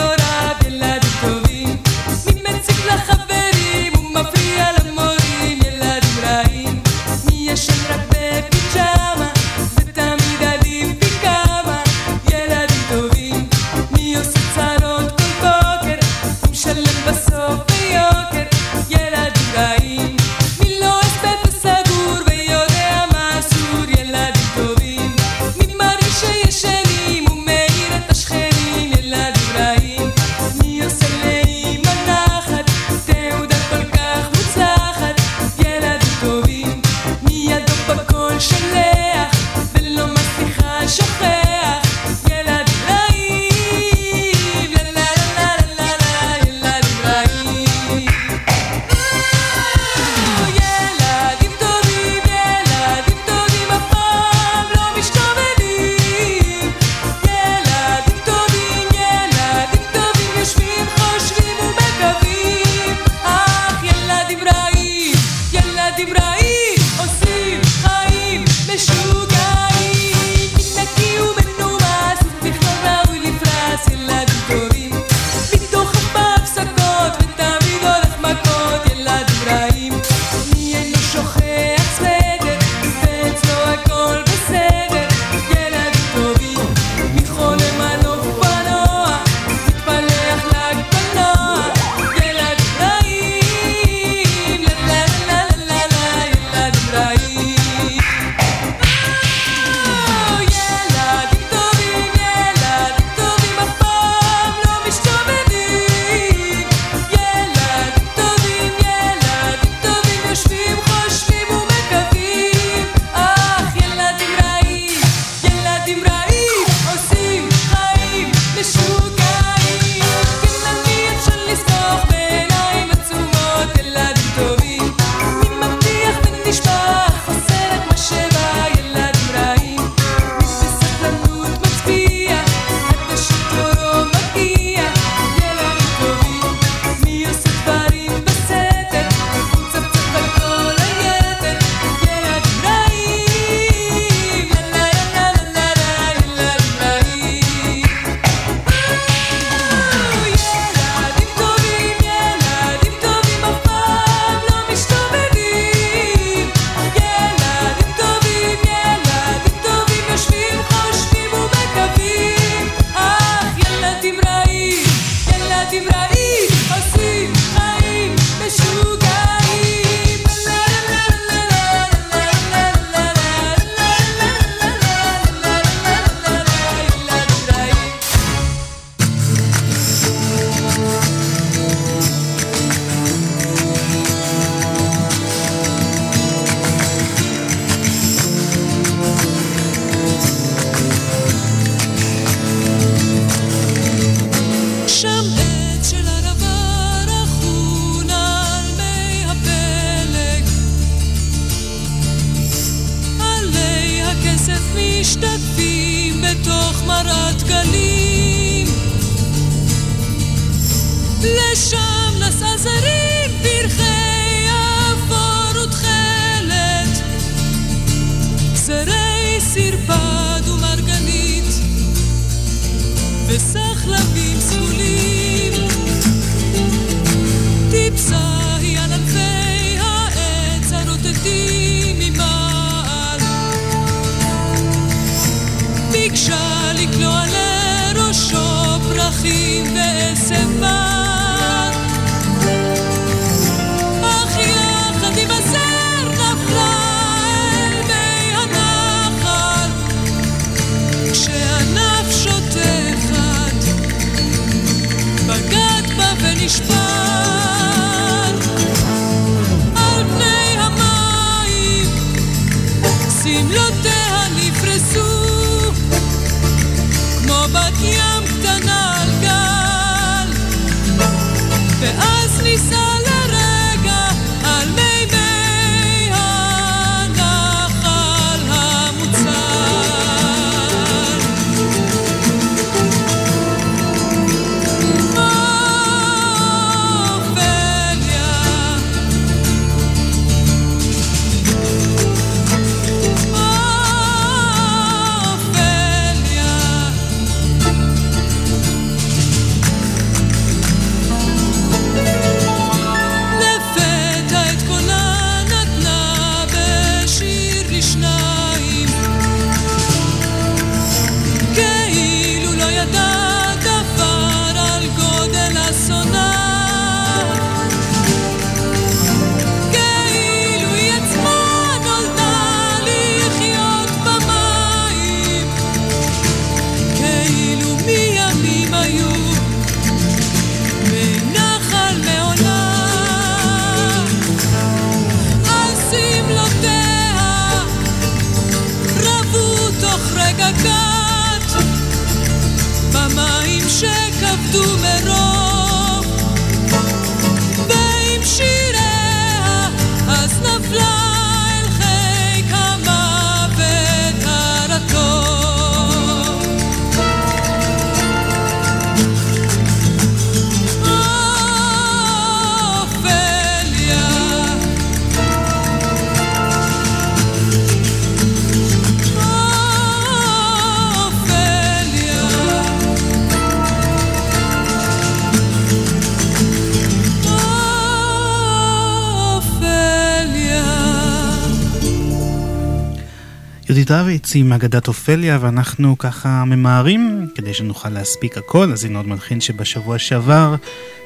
עם אגדת אופליה, ואנחנו ככה ממהרים כדי שנוכל להספיק הכל. אז הנה עוד מלחין שבשבוע שעבר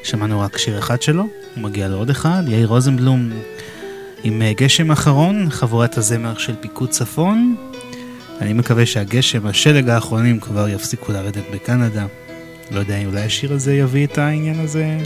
שמענו רק שיר אחד שלו, הוא מגיע לעוד אחד, יאיר רוזנבלום עם אה, גשם אחרון, חבורת הזמר של פיקוד צפון. אני מקווה שהגשם, השלג האחרונים כבר יפסיקו לרדת בקנדה. לא יודע, אולי השיר הזה יביא את העניין הזה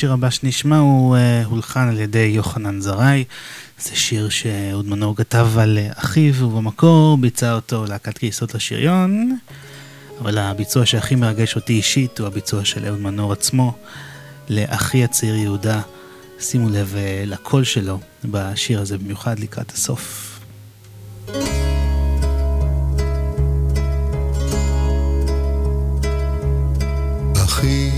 והשיר הבא שנשמע הוא uh, הולחן על ידי יוחנן זרעי. זה שיר שאהוד מנור כתב על uh, אחיו, ובמקור ביצע אותו להקת כיסות לשריון. אבל הביצוע שהכי מרגש אותי אישית הוא הביצוע של אהוד מנור עצמו, לאחי הצעיר יהודה. שימו לב uh, לקול שלו בשיר הזה, במיוחד לקראת הסוף. אחי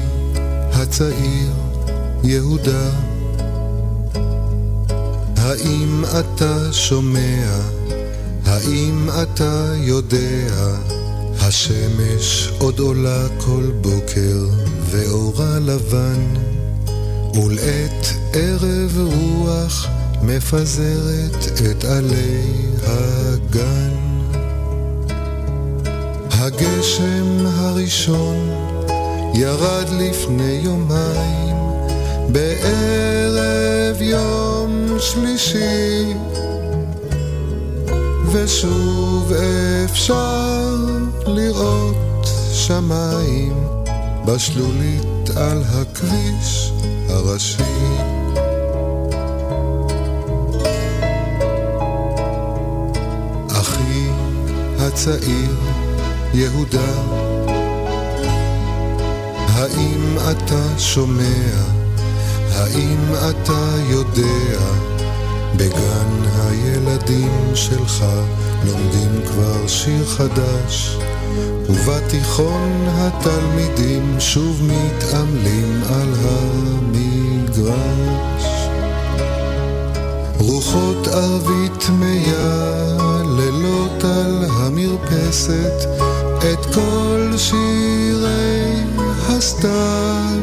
יהודה. האם אתה שומע? האם אתה יודע? השמש עוד עולה כל בוקר, ואורה לבן, ולעת ערב רוח מפזרת את עלי הגן. הגשם הראשון ירד לפני יומיים בערב יום שלישי ושוב אפשר לראות שמיים בשלולית על הכביש הראשי. אחי הצעיר יהודה האם אתה שומע? האם אתה יודע? בגן הילדים שלך לומדים כבר שיר חדש, ובתיכון התלמידים שוב מתעמלים על המגרש. רוחות ערבית מייללות על המרפסת את כל שירי הסתיו,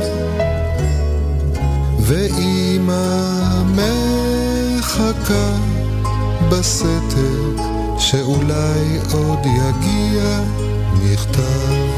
ואימא מחכה בסתר שאולי עוד יגיע מכתב.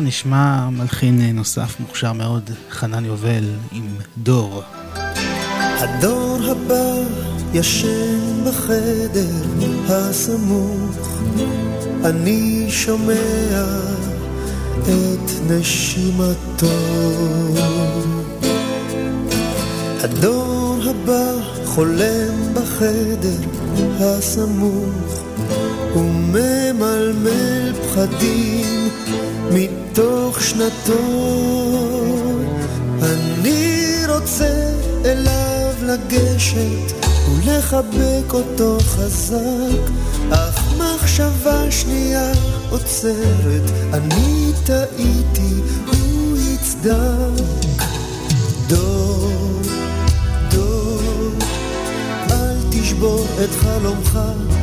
נשמע מלחין נוסף מוכשר מאוד, חנן יובל עם דור. הדור הבא ישן בחדר הסמוך, אני שומע את נשימתו. הדור הבא חולם בחדר הסמוך, וממלמל פחדים מתוך שנתו. אני רוצה אליו לגשת ולחבק אותו חזק, אך מחשבה שנייה עוצרת, אני טעיתי, הוא יצדק. דור, דור, אל תשבור את חלומך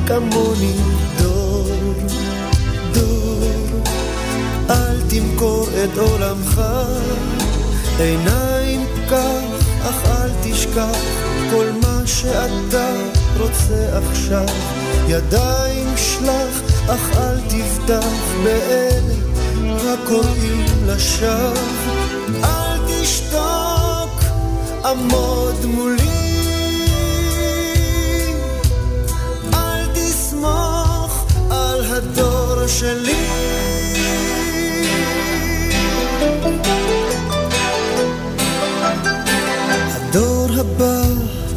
כמוני, דור. תמכור את עולמך, עיניים קח, אך אל תשכח כל מה שאתה רוצה עכשיו. ידיים שלח, אך אל תבטח באלה הקוראים לשווא. אל תשתוק, עמוד מולי. אל תסמוך על הדור שלי.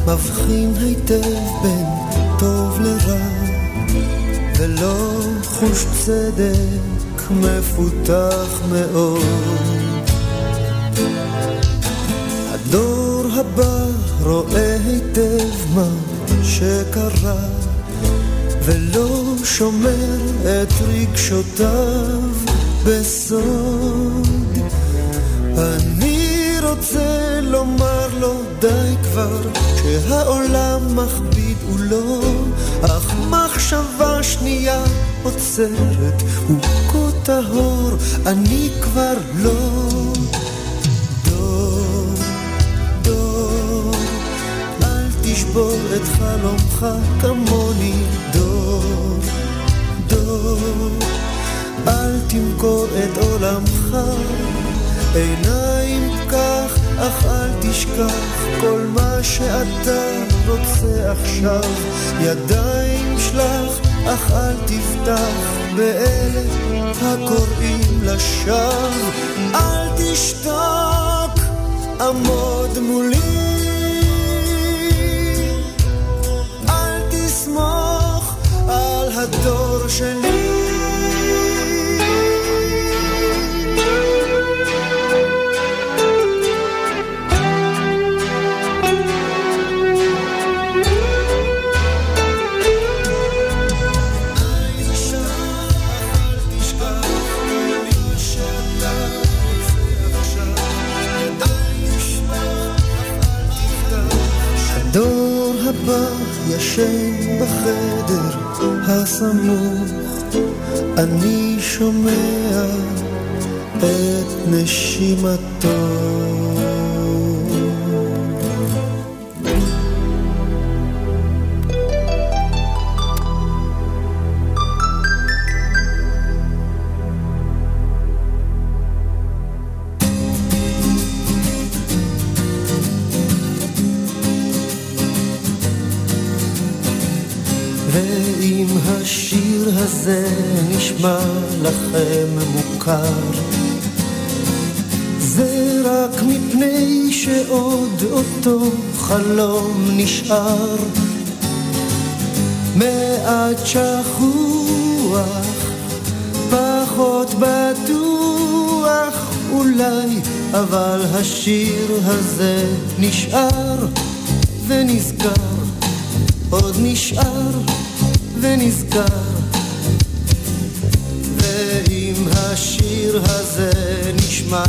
מבחין היטב בין טוב לרע, ולא חוש צדק מפותח מאוד. הדור הבא רואה היטב מה שקרה, ולא שומר את רגשותיו בסוד. אני רוצה לומר לו די כבר, שהעולם מכביד הוא לא, אך מחשבה שנייה עוצרת, הוא כה טהור, אני כבר לא. דור, דור, אל תשבור את חלומך כמוני, דור, דור. אל תמכור את עולמך, עיניים קח, אך אל תשכח כל מה שאתה רוצה עכשיו, ידיים שלח, אך אל תפתח באלה הקוראים לשווא, אל תשתוק, עמוד מולי. הדור שלי ישן בחדר הסמוך, אני שומע את נשימתו. נשמע לכם מוכר. זה רק מפני שעוד אותו חלום נשאר. מעט שכוח, פחות בטוח אולי, אבל השיר הזה נשאר ונזכר, עוד נשאר ונזכר. הזה נשמע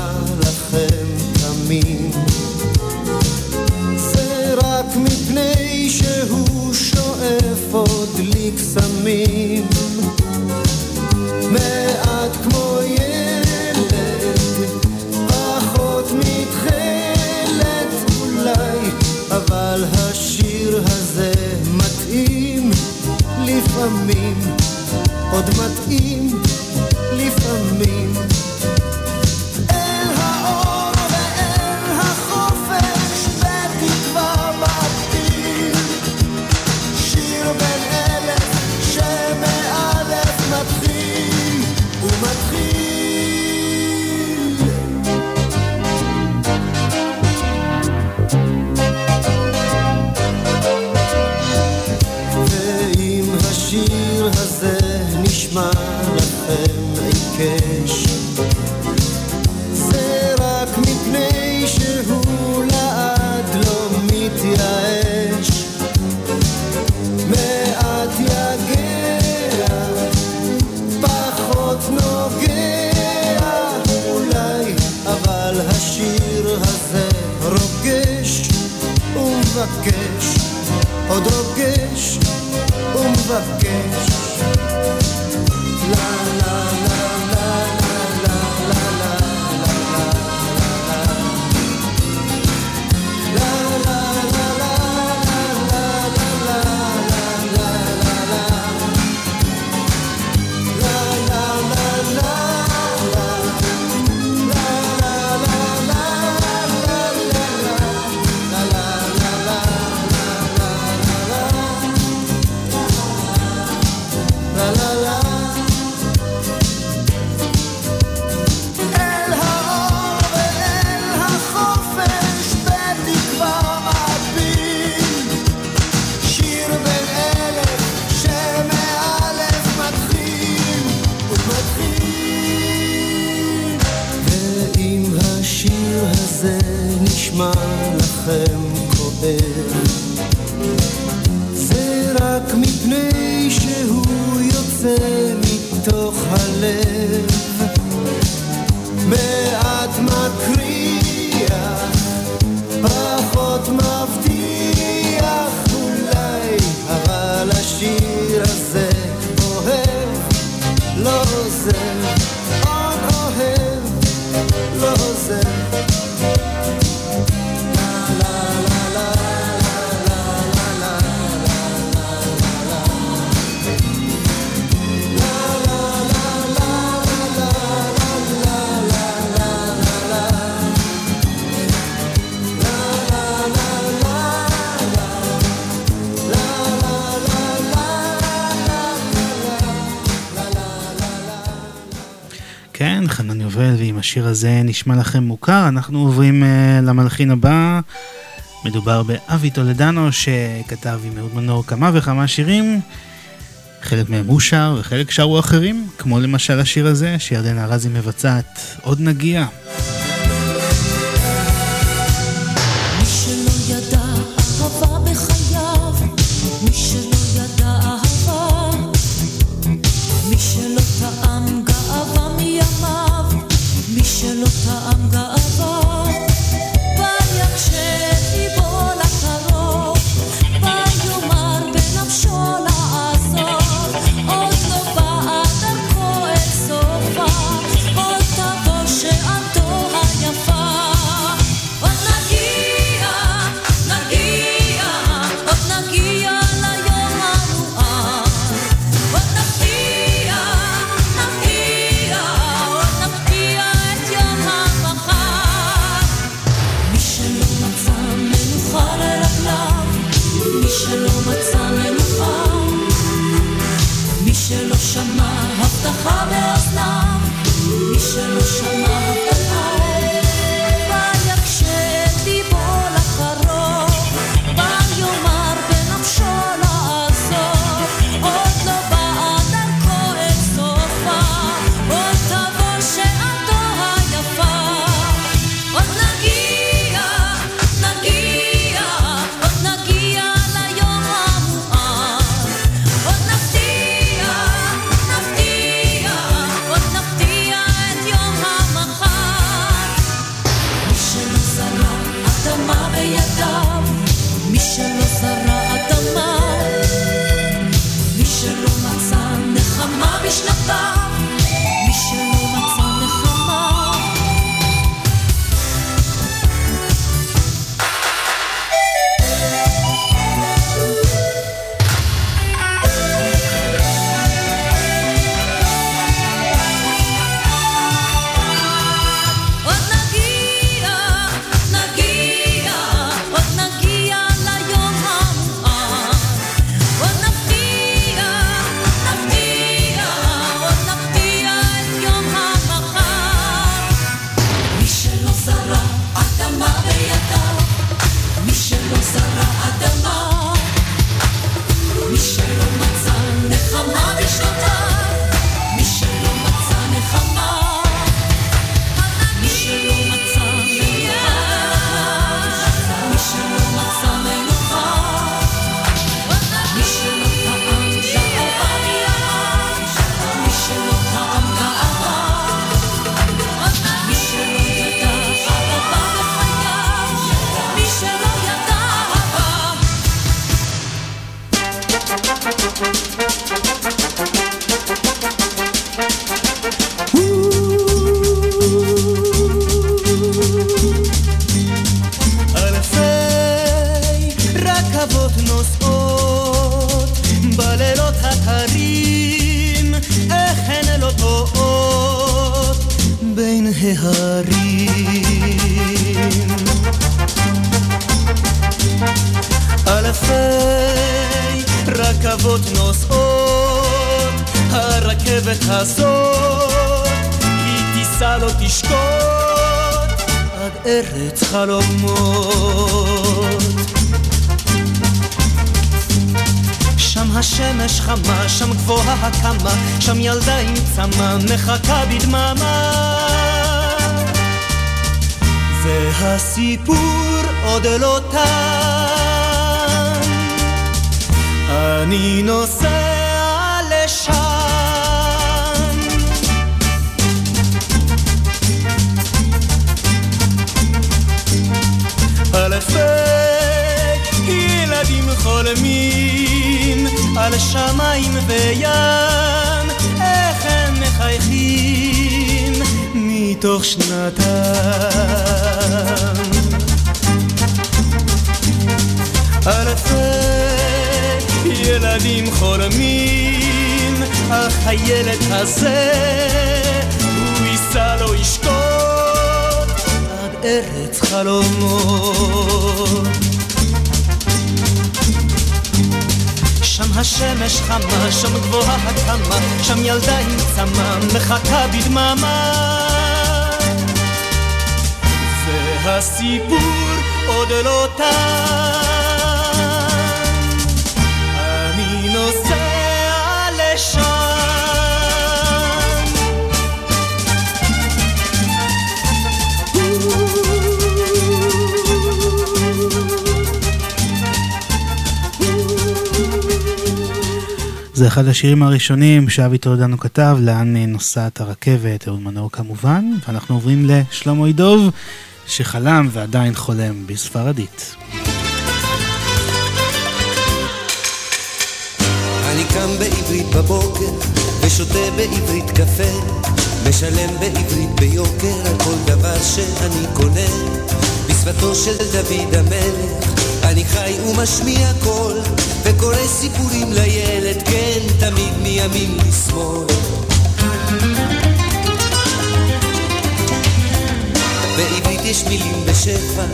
השיר הזה נשמע לכם מוכר, אנחנו עוברים uh, למלחין הבא. מדובר באבי טולדנו, שכתב עם אהוד מנור כמה וכמה שירים. חלק מהם הוא שר וחלק שרו אחרים, כמו למשל השיר הזה, שירדן ארזי מבצעת, עוד נגיע. זה אחד השירים הראשונים שאבי טולדנו כתב, לאן נוסעת הרכבת, אהוד מנור כמובן, ואנחנו עוברים לשלמה ידוב, שחלם ועדיין חולם בספרדית. אני קם בעברית בבוקר, ושותה בעברית קפה, משלם בעברית ביוקר על כל דבר שאני קונה, בשפתו של דוד המלך, אני חי ומשמיע קול. וקורא סיפורים לילד, כן, תמיד מימין לשמאל. בעברית יש מילים בשפע,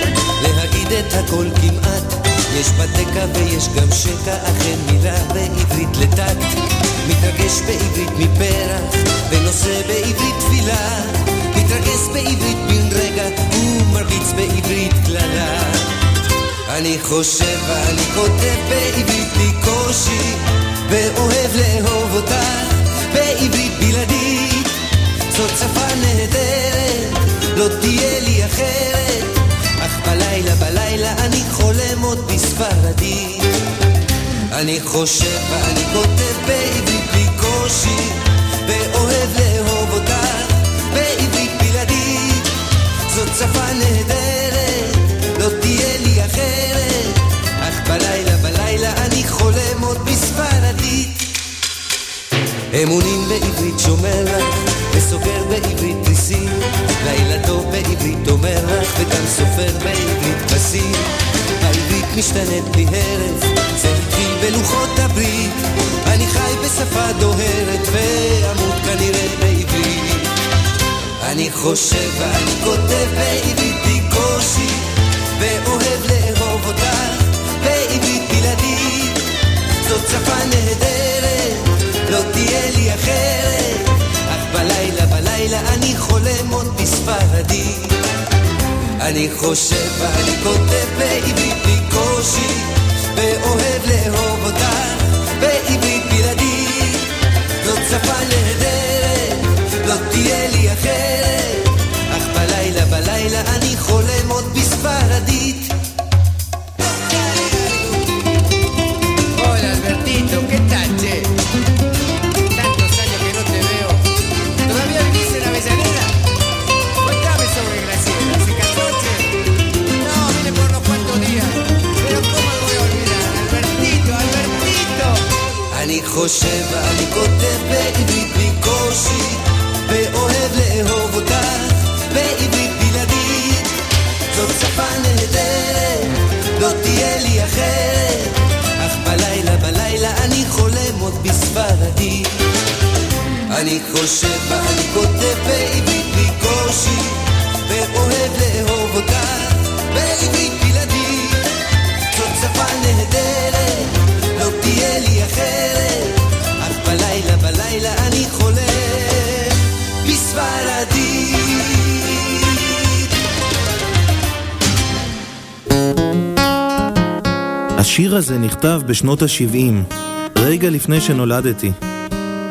להגיד את הכל כמעט. יש בתקה ויש גם שקע, אכן מילה בעברית לטקט. מתרגש בעברית מפרח, ונושא בעברית תפילה. מתרגש בעברית אני חושב ואני כותב בעברית בלי קושי ואוהב לאהוב אותך בעברית בלעדית. זאת שפה נהדרת, לא תהיה לי אחרת אך בלילה בלילה אני חולם עוד בספרדית אני חושב ואני כותב בעברית בלי קושי ואוהב לאהוב אותך בעברית בלעדית. זאת שפה נהדרת, אמונים בעברית שומר לך וסוגר בעברית תריסים לילה טוב בעברית אומר לך וגם סופר בעברית כבשים העברית משתנית בלי הרף זה בלוחות הברית. אני חי בשפה דוהרת ואמות כנראה בעברית. אני חושב ואני כותב בעברית בלי קושי ואוהב לאהוב אותך בעברית בלעדית. זאת שפה נהדרת, לא תהיה לי אחרת אך בלילה בלילה אני חולם עוד בספרדית אני חושב ואני כותב בעברית בלי קושי ואוהב לאהוב אותך בעברית בלעדית זאת שפה נהדרת, לא תהיה לי אחרת אך בלילה בלילה אני חולם עוד בספרדית חושב ואני כותב בעברית בלי קושי ואוהב לאהוב אותך בעברית בלעדית. זאת שפה נהדרת, לא תהיה לי אחרת. אך בלילה בלילה אני חולם עוד בספרדית אני חושב ואני כותב בעברית בלי קושי ואוהב לאהוב אותך בעברית בלעדית. זאת שפה נהדרת, לי אחרת אך בלילה בלילה אני חולם בספרדית השיר הזה נכתב בשנות ה-70, רגע לפני שנולדתי,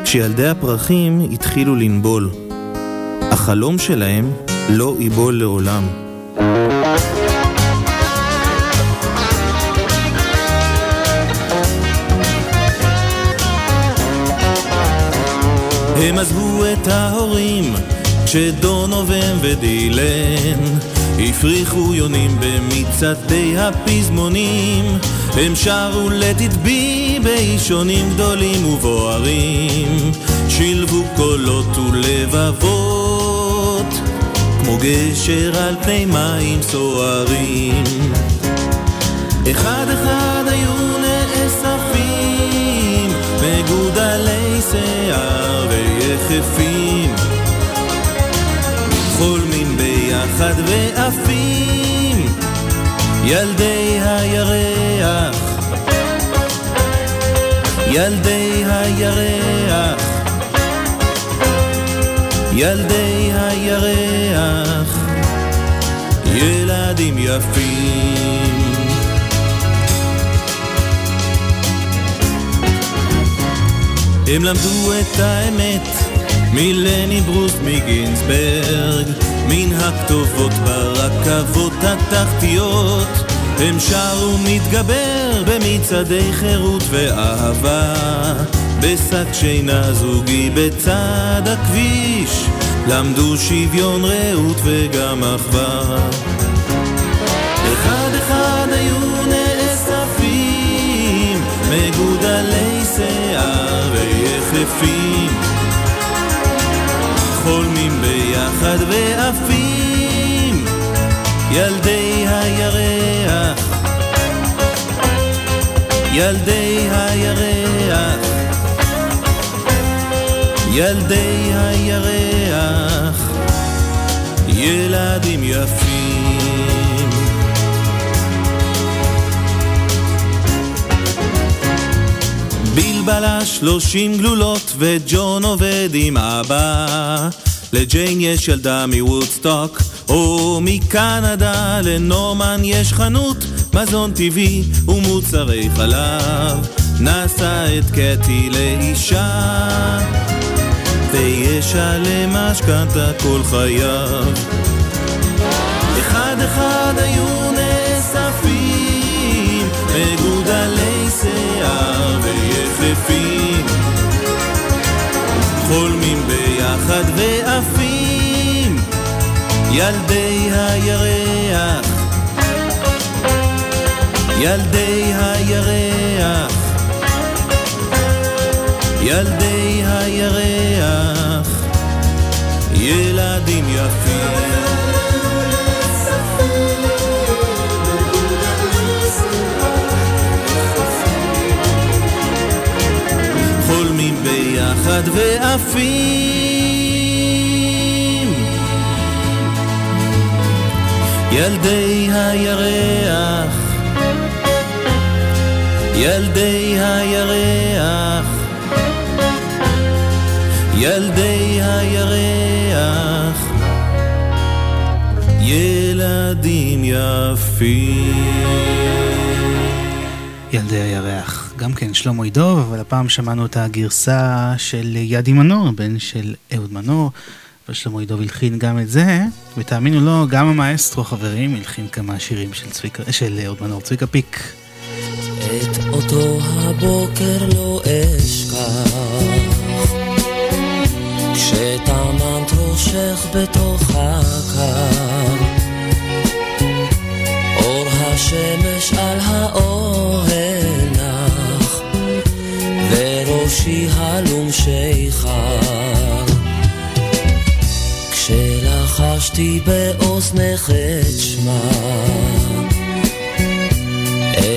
כשילדי הפרחים התחילו לנבול. החלום שלהם לא ייבול לעולם. הם עזבו את ההורים כשדונובן ודילן. הפריחו יונים במצעדי הפזמונים הם שרו be באישונים גדולים ובוערים. שילבו קולות ולבבות כמו גשר על פני מים סוערים. אחד אחד היו נאספים מגודלי שיער ויחפים. חולמים ביחד ועפים. ילדי הירח. ילדי הירח, ילדי הירח, ילדים יפים. הם למדו את האמת מלני ברוס מגינסברג, מן הכתובות ברכבות התחתיות, הם שרו מתגבר במצעדי חירות ואהבה, בשק שינה זוגי בצד הכביש, למדו שוויון רעות וגם אחווה. אחד אחד היו נאספים, שיער ויחפים. חולמים ביחד ועפים, ילדי הירח, ילדי הירח, ילדי הירח, ילדים יפים. בלבלה שלושים גלולות וג'ון עובד עם אבא. לג'יין יש ילדה מוודסטוק או מקנדה. לנורמן יש חנות מזון טבעי ומוצרי חלב. נשא את קטי לאישה. וישלם משכנתה כל חייו. אחד אחד היו ויחפים חולמים ביחד ועפים. ילדי הירח ילדי הירח ילדי הירח. ילדים יפים ביחד ועפים. ילדי הירח ילדי הירח ילדי הירח. ילדים יפים. ילדי הירח. גם כן שלמה עידוב, אבל הפעם שמענו את הגרסה של ידי מנור, בן של אהוד מנור, ושלמה עידוב הלחין גם את זה, ותאמינו לו, גם המאסטרו חברים הלחין כמה שירים של, צביקה, של אהוד מנור, צביקה פיק. את אותו הבוקר לא אשכח, כשטמנת השמש על האוהל וראשי הלום שיכר. כשלחשתי באוזנך את שמה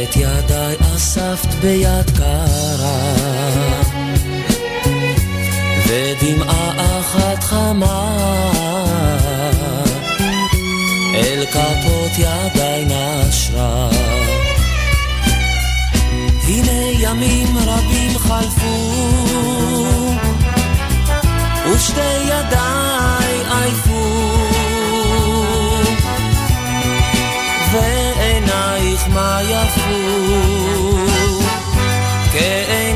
את ידיי אספת ביד קרה, ודמעה אחת חמה אל כפות ידיי נשרה. הנה ימים רבים חלפו, ושתי ידיי עייפו. ועינייך מה יפו כעיני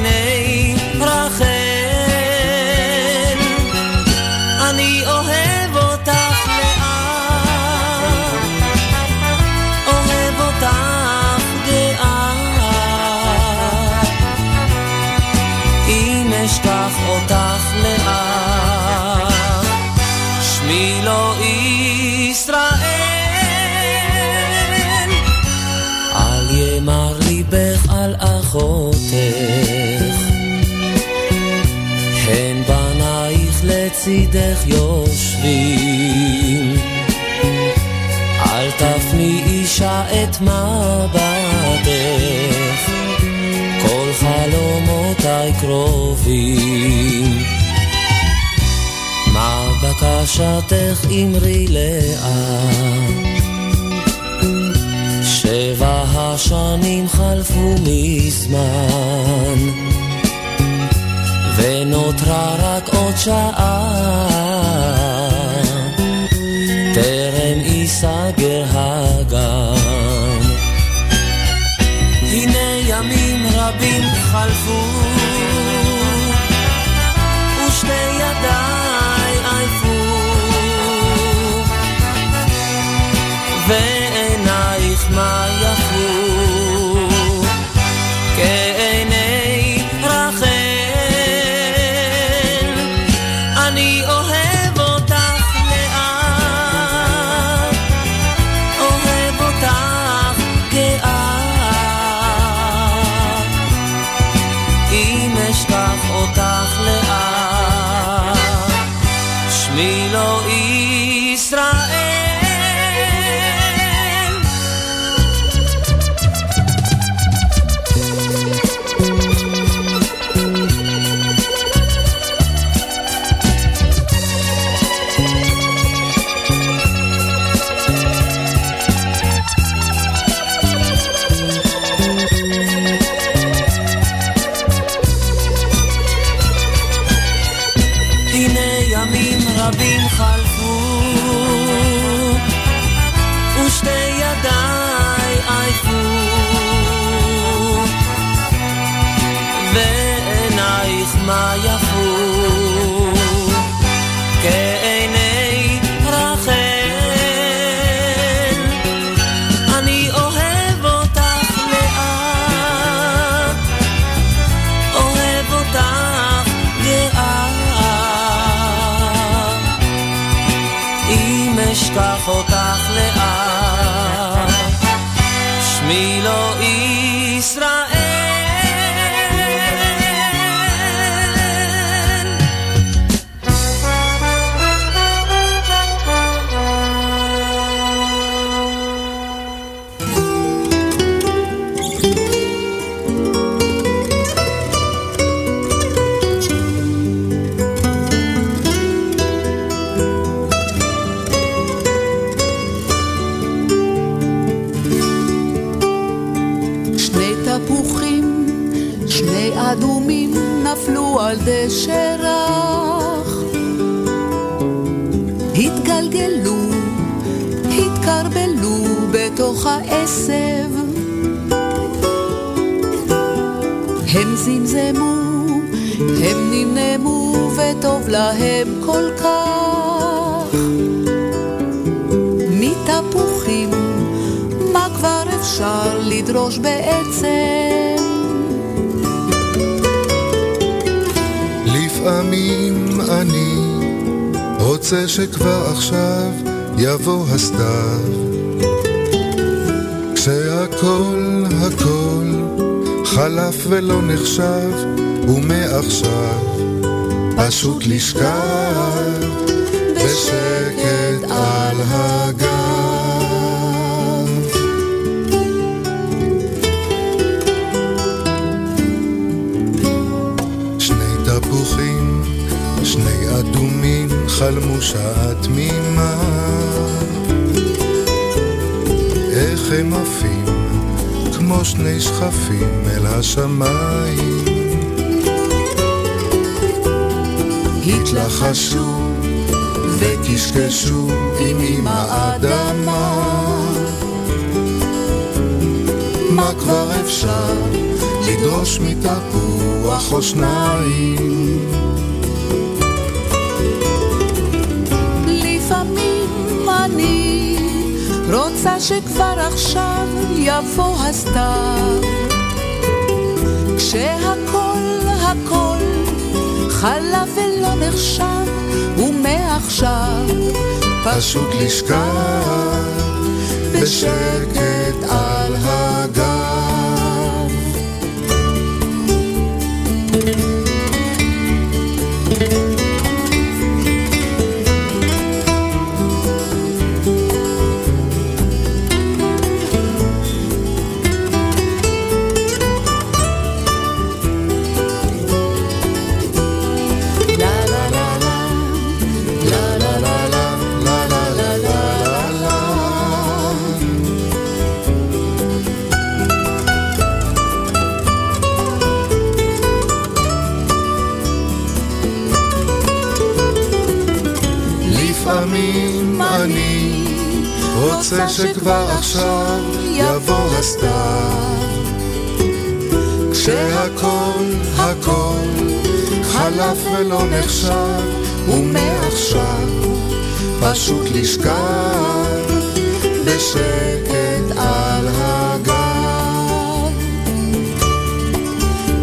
על אחותך, הן בנייך לצידך יושבים. אל תפני אישה את מבטך, כל חלומותיי קרובים. מה בקשתך אמרי לאט? שבע השנים חלפו מזמן, ונותרה רק עוד שעה, טרם ייסגר הגן. הנה ימים רבים חלפו, על העשב. הם זמזמו, הם נמנמו, וטוב להם כל כך. מתפוחים, מה כבר אפשר לדרוש בעצם? לפעמים אני רוצה שכבר עכשיו יבוא הסתיו כשהכל הכל חלף ולא נחשב ומעכשיו פשוט לשכב בשקט על הגב. אדומים חלמו שעה תמימה איך הם עפים כמו שני שכפים אל השמיים. התלחשו וקשקשו עם עם האדמה מה כבר אפשר לדרוש מתפוח או שניים רוצה שכבר עכשיו יבוא הסתיו. כשהכל הכל חלף ולא נחשב ומעכשיו פשוט לשכב בשקט על הגב רוצה שכבר עכשיו יבוא הסתיו. כשהכל הכל חלף ולא נחשב ומעכשיו פשוט לשכב בשקט על הגב.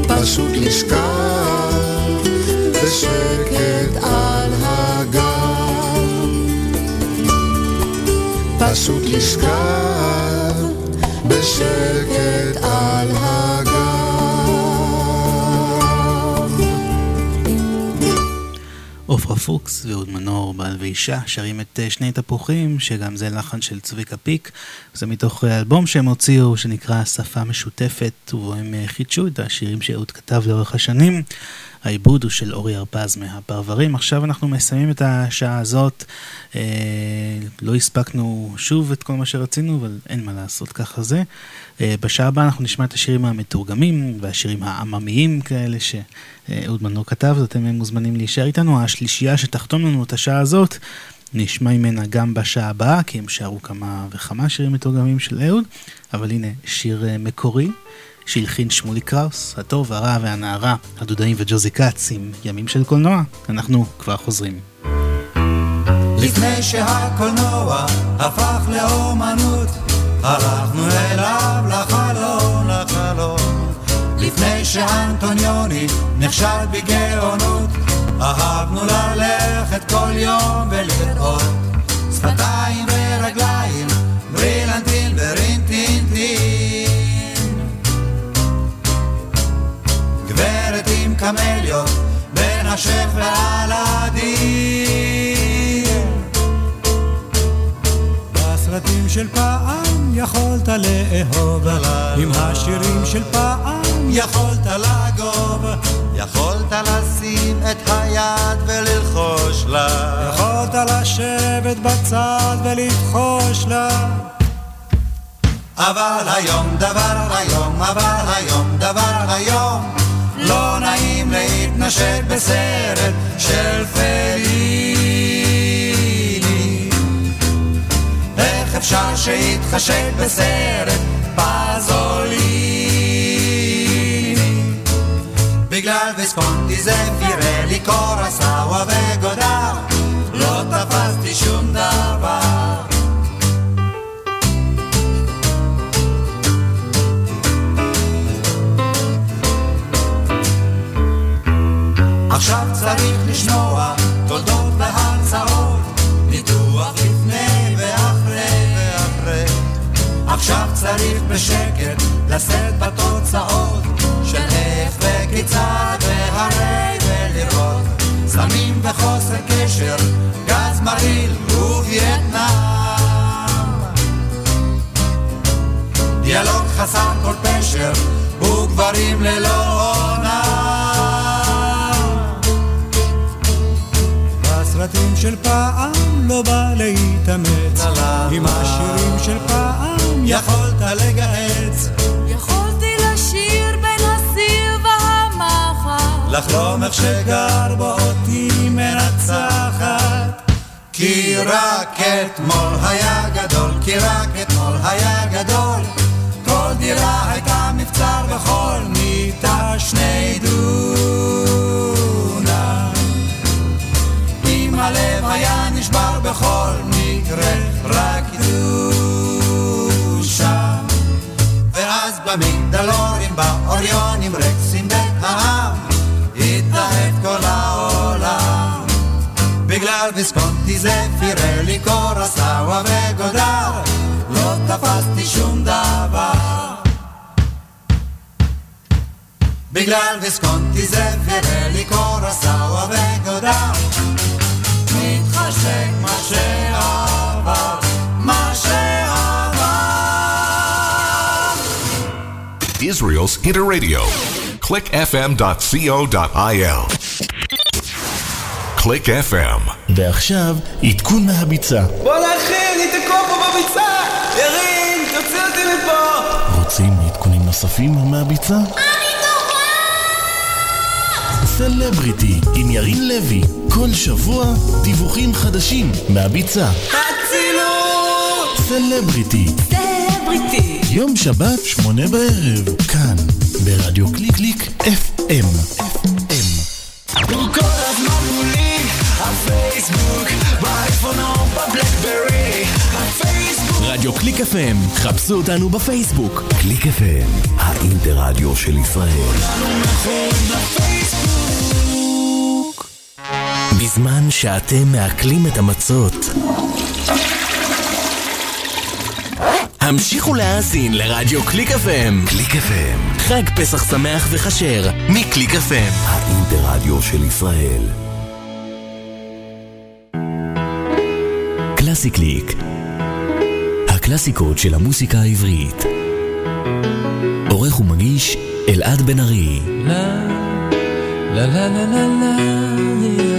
פשוט לשכב פשוט לשכב בשקט על הגב עופרה פוקס ואהוד מנור, בעל ואישה, שרים את אה, שני תפוחים, שגם זה לחן של צביקה פיק. זה מתוך אה, אלבום שהם הוציאו, שנקרא שפה משותפת, ובו הם אה, חידשו את השירים שאהוד כתב לאורך השנים. העיבוד הוא של אורי הרפז מהפרברים. עכשיו אנחנו מסיימים את השעה הזאת. אה, לא הספקנו שוב את כל מה שרצינו, אבל אין מה לעשות, ככה זה. אה, בשעה הבאה אנחנו נשמע את השירים המתורגמים והשירים העממיים כאלה שאהוד מנור כתב, אז אתם מוזמנים להישאר איתנו. השלישייה שתחתום לנו את השעה הזאת, נשמע ממנה גם בשעה הבאה, כי הם שרו כמה וכמה שירים מתורגמים של אהוד, אבל הנה שיר אה, מקורי. שהלחין שמולי קראוס, הטוב, הרע והנערה, הדודאים וג'וזי כץ עם ימים של קולנוע. אנחנו כבר חוזרים. לפני שהקולנוע הפך לאומנות, הלכנו אליו לחלום, לחלום. לפני שאנטוניוני נכשל בגאונות, אהבנו ללכת כל יום ולראות שפתיים ורגליים, ברילנטין ורינטינטין. גברת עם קמליות, בין השף ועל יכולת לאהוב, עם השירים של פעם יכולת לגוב, יכולת לשים את היד וללחוש לה. יכולת לשבת בצד ולבחוש לה. אבל היום דבר היום, אבל היום דבר היום, לא נעים להתנשק בסרט של פליני. אפשר שיתחשק בסרט פזוליני? בגלל ויסקונטי זה פירלי קורסאווה וגודר, לא תפסתי שום דבר. עכשיו צריך לשמוע תולדות והרצאות, עכשיו צריך בשקט לשאת בתוצאות של איך וכיצד והרי ולראות סמים וחוסר קשר, גז מרעיל ווייטנאם. דיאלוג חסר כל פשר וגברים ללא עונה. בסרטים של פעם לא בא להתאמץ, עם השירים של פעם יכולת לגהץ, יכולתי לשיר בין הסיר והמחר, לחלום איך שגר בו אותי מנצחת. כי רק אתמול היה גדול, כי רק אתמול היה גדול, כל דירה הייתה מבצר וכל מיטה שני דונם. הלב היה נשבר בכל מקרה, רק קדושה. ואז במגדלורים, באוריונים, רקסים בית העם, התאהב כל העולם. בגלל ויסקונטי זה פירלי, קורסאווה וגודר, לא תפסתי שום דבר. בגלל ויסקונטי זה פירלי, קורסאווה וגודר, מתחשק מה שעבר, מה שעבר. Israel's Interradio. clickfm.co.il. Click FM. ועכשיו, עדכון מהביצה. בואנה אחי, אני תקוע פה בביצה! ירין, תוציא אותי מפה! רוצים עדכונים נוספים מהביצה? סלבריטי עם ירין לוי, כל שבוע דיווחים חדשים. מהביצה. אצילות! סלבריטי. סלבריטי! יום שבת, שמונה בערב, כאן, ברדיו קליק קליק FM. הוא כל הזמן מולי, הפייסבוק, באייפון או בבלקברי, הפייסבוק רדיו קליק FM, חפשו אותנו בפייסבוק. קליק FM, האינטרדיו של ישראל. בזמן שאתם מעכלים את המצות. המשיכו להאזין לרדיו קליק FM. קליק FM, חג פסח שמח וכשר, מקליק FM. האינטרדיו של ישראל. קלאסי קליק, הקלאסיקות של המוסיקה העברית. עורך ומגיש אלעד בן ארי. לה לה לה לה לה לה לה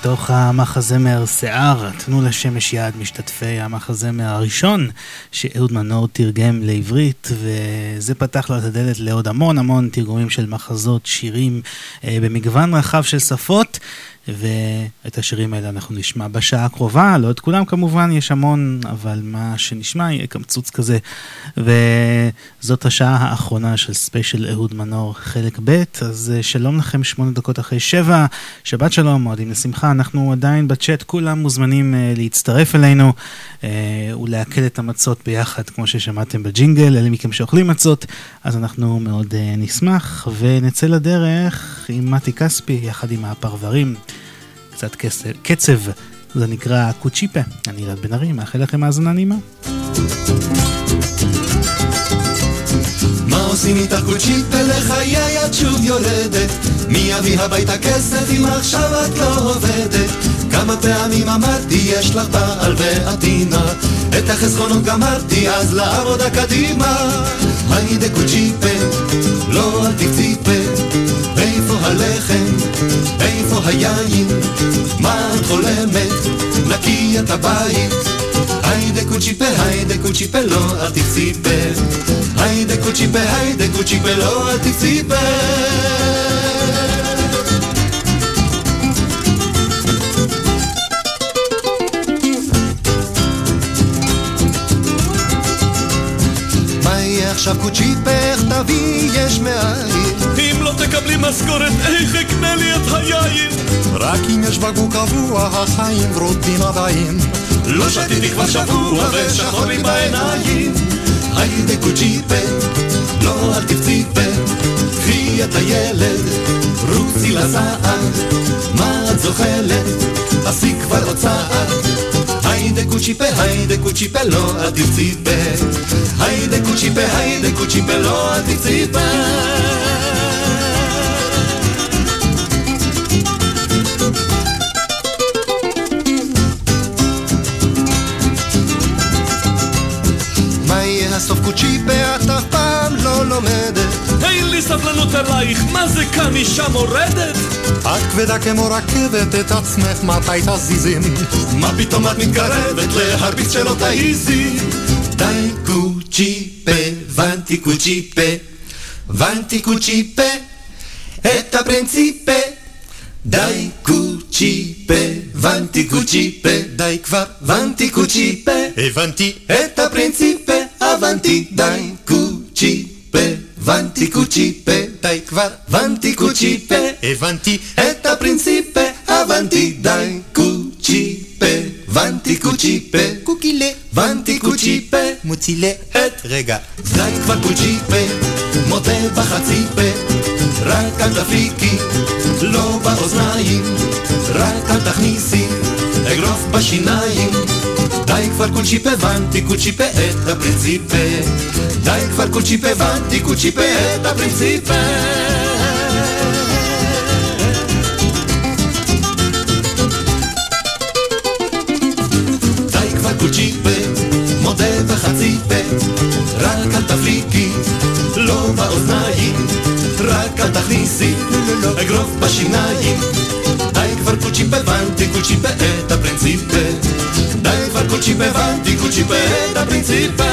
מתוך המחזמר שיער, תנו לשמש יד משתתפי המחזמר הראשון שאהוד מנור תרגם לעברית וזה פתח לו את הדלת לעוד המון המון תרגומים של מחזות, שירים אה, במגוון רחב של שפות ואת השירים האלה אנחנו נשמע בשעה הקרובה, לא את כולם כמובן, יש המון, אבל מה שנשמע יהיה קמצוץ כזה. וזאת השעה האחרונה של ספיישל אהוד מנור חלק ב', אז אה, שלום לכם שמונה דקות אחרי שבע, שבת שלום, מועדים לשמחה, אנחנו עדיין בצ'אט, כולם מוזמנים uh, להצטרף אלינו uh, ולעכל את המצות ביחד, כמו ששמעתם בג'ינגל, אלה מכם שאוכלים מצות, אז אנחנו מאוד uh, נשמח, ונצא לדרך עם מתי כספי יחד עם הפרברים. קצת קצב, קצב, זה נקרא קוצ'יפה. אני אלעד בן ארי, מאחל לכם האזנה נעימה. עושים איתך קוצ'יפה לחיי את שוב יולדת? מי יביא הביתה כסף אם עכשיו את לא עובדת? כמה פעמים אמרתי יש לך בעל ועדינה את החסכונות גמרתי אז לעבודה קדימה היידה קוצ'יפה לא אל תקציפה איפה הלחם? איפה היין? מה את חולמת? נקי את הבית היידה קוצ'יפה, היידה קוצ'יפה, לא אל תקציפה היידה קוצ'יפה, היידה קוצ'יפה, לא אל תקציפה עכשיו קוצ'יפה, איך תביא יש מאין? אם לא תקבלי משכורת, איך אקנה לי את היין? רק אם יש בקבוק קבוע, החיים ורודים עדיין. לא שתיתי כבר שבוע ושחור לי בעיניים. היידה קוצ'יפה, לא אל תפציפה, קחי את הילד, רוצי לזעד. מה את זוחלת? עשי כבר צעד. היידה קוצ'יפה, היידה קוצ'יפה, לא אל תציפה. היידה קוצ'יפה, היידה קוצ'יפה, לא אל תציפה. אין לי סבלנות אלייך, מה זה כאן אישה מורדת? את כבדה כמו רכבת, את עצמך מתי תזיזים? מה פתאום את מתקרבת להרביץ שלא תעיזי? די קוצ'יפה, ונטי קוצ'יפה, ונטי קוצ'יפה, את הפרינציפה. די קוצ'יפה, ונטי קוצ'יפה, די כבר, ונטי קוצ'יפה, הבנתי את הפרינציפה, הבנתי, די קוצ'יפה. ונטי קוצ'יפה, די כבר, ונטי קוצ'יפה, הבנתי את הפרינציפה, הבנתי די קוצ'יפה, ונטי קוצ'יפה, קוקילה, ונטי קוצ'יפה, מוצילה את רגע, די כבר קוצ'יפה, מודה בחצי פה, רק אל תפיקי, לא באוזניים, רק אל תכניסי, אגרוף בשיניים. די כבר קוצ'יפה ונטי קוצ'יפה את הפרינציפה. די כבר קוצ'יפה ונטי קוצ'יפה את הפרינציפה. די כבר קוצ'יפה מודה בחצי פה. רק אל תפליקי לא באוזניים רק אל תכניסי אגרוף בשיניים. די כבר קוצ'יפה ונטי קוצ'יפה את הפרינציפה די כבר קוצ'יפה ונטי קוצ'יפה את הפרינציפה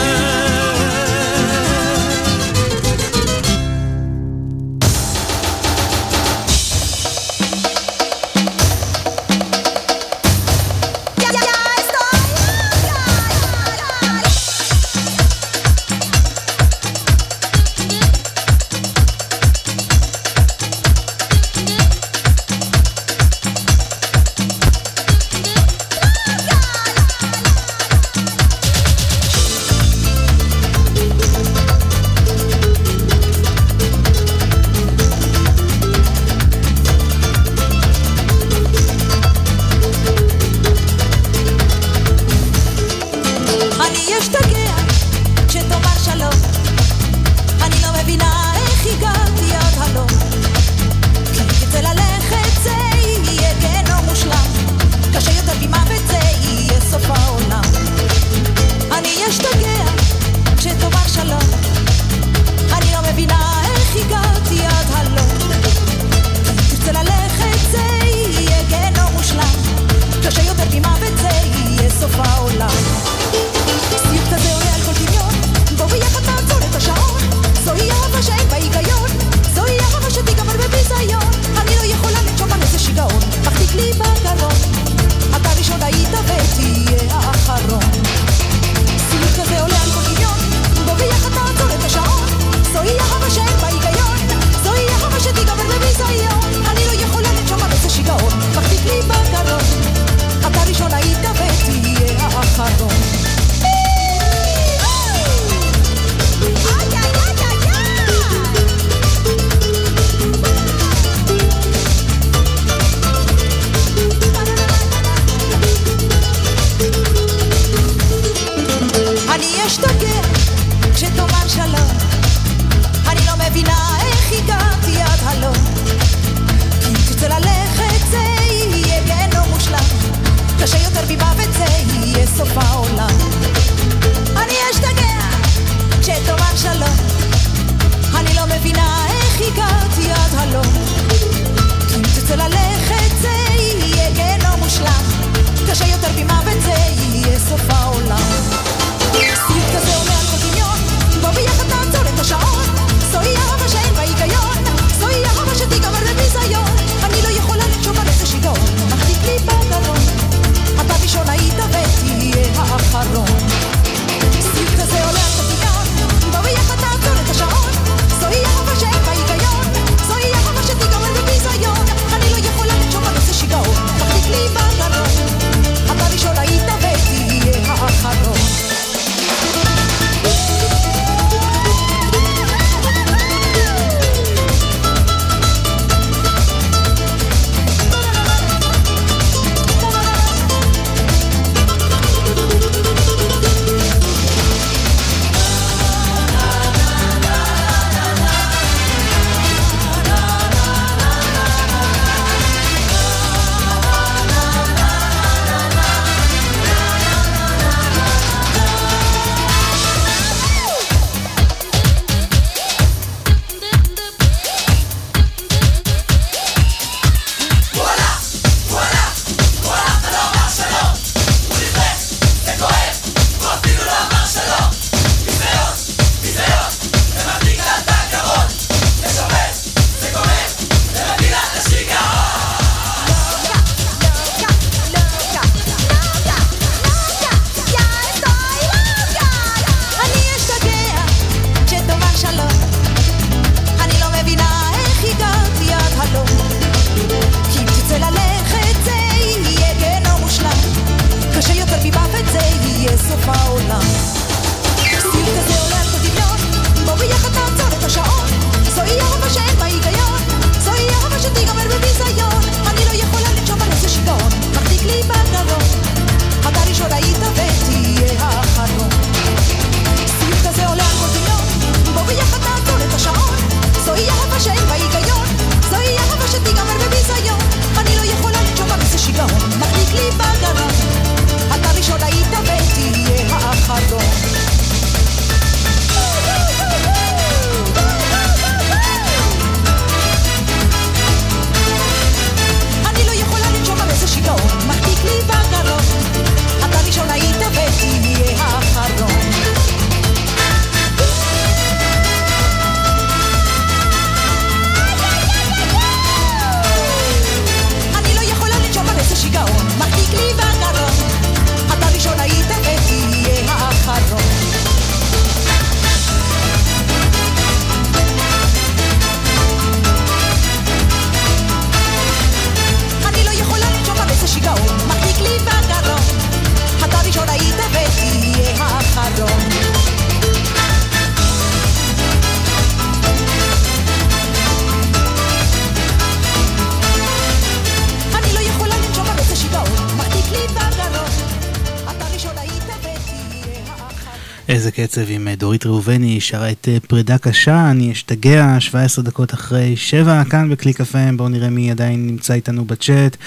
דורית ראובני, שרה את אה, פרידה קשה, אני אשתגע, 17 דקות אחרי 7 כאן בקליק FM, בואו נראה מי עדיין נמצא איתנו בצ'אט.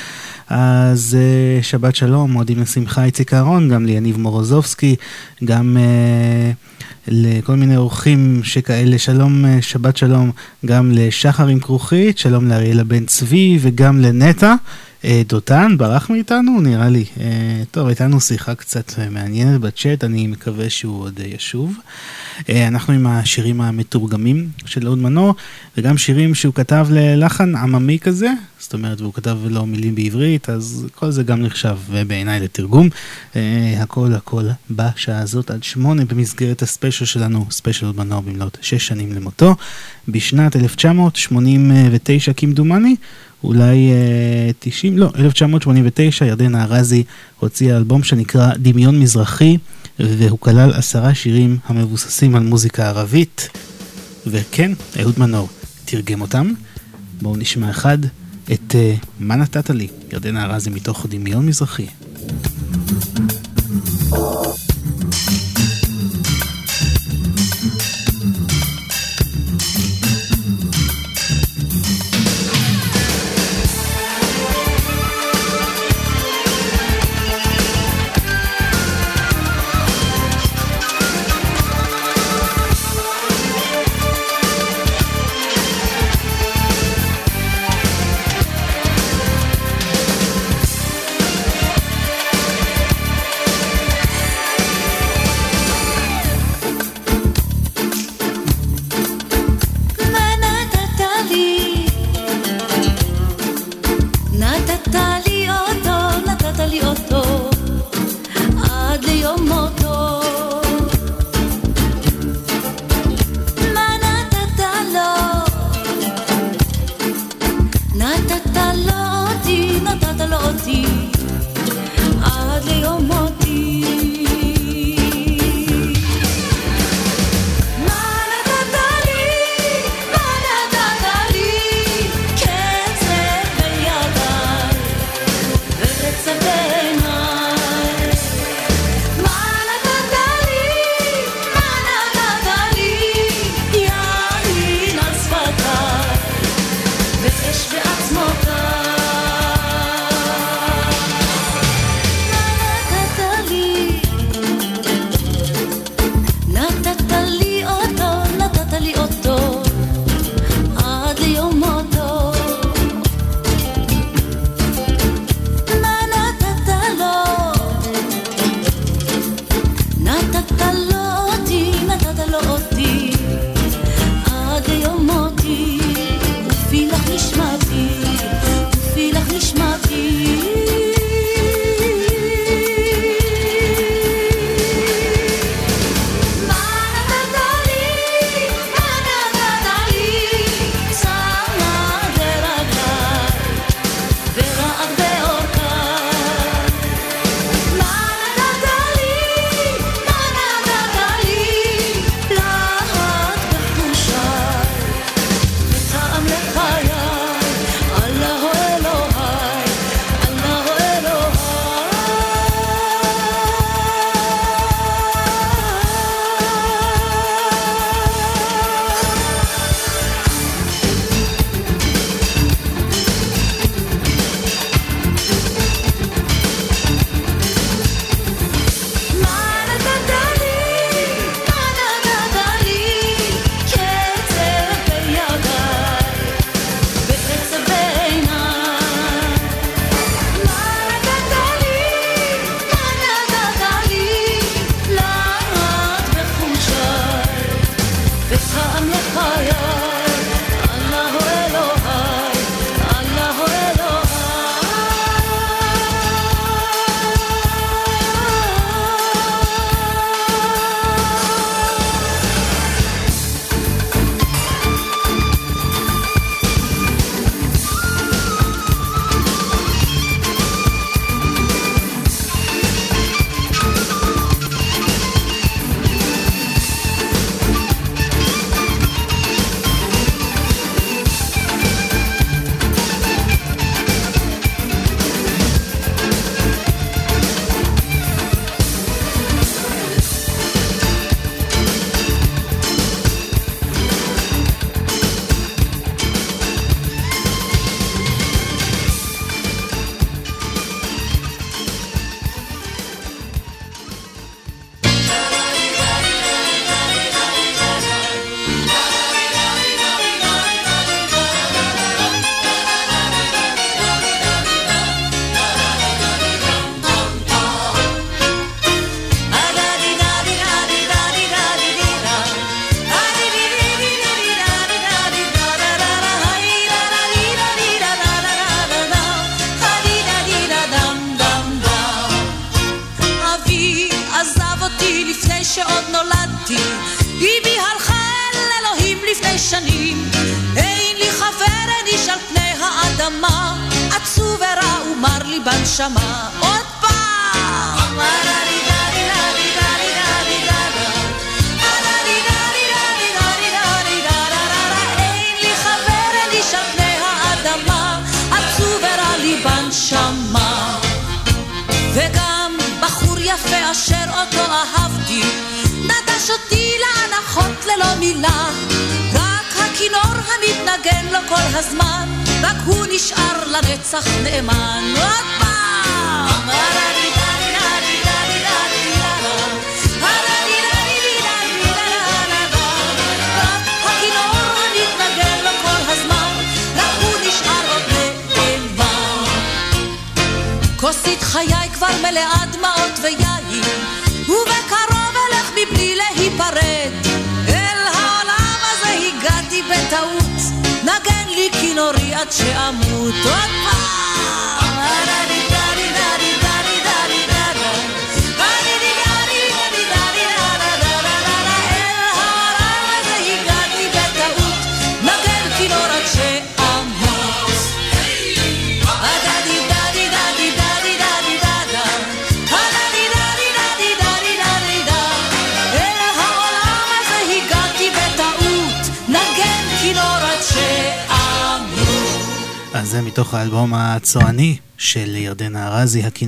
אז אה, שבת שלום, מועדים לשמחה איציק אהרון, גם ליניב מורוזובסקי, גם אה, לכל מיני אורחים שכאלה, שלום, אה, שבת שלום, גם לשחר עם כרוכית, שלום לאריאלה בן צבי וגם לנטע. אה, דותן ברח מאיתנו נראה לי. אה, טוב, הייתה לנו שיחה קצת מעניינת בצ'אט, אני מקווה שהוא עוד אה, ישוב. אנחנו עם השירים המתורגמים של אהוד מנור, וגם שירים שהוא כתב ללחן עממי כזה, זאת אומרת, והוא כתב לו מילים בעברית, אז כל זה גם נחשב בעיניי לתרגום. הכל הכל בשעה הזאת עד שמונה במסגרת הספיישל שלנו, ספיישל אהוד מנור במלאת שש שנים למותו, בשנת 1989 כמדומני. אולי אה, 90, לא, 1989, ירדנה ארזי הוציאה אלבום שנקרא דמיון מזרחי, והוא כלל עשרה שירים המבוססים על מוזיקה ערבית, וכן, אהוד מנור תרגם אותם. בואו נשמע אחד את אה, מה נתת לי, ירדנה ארזי מתוך דמיון מזרחי.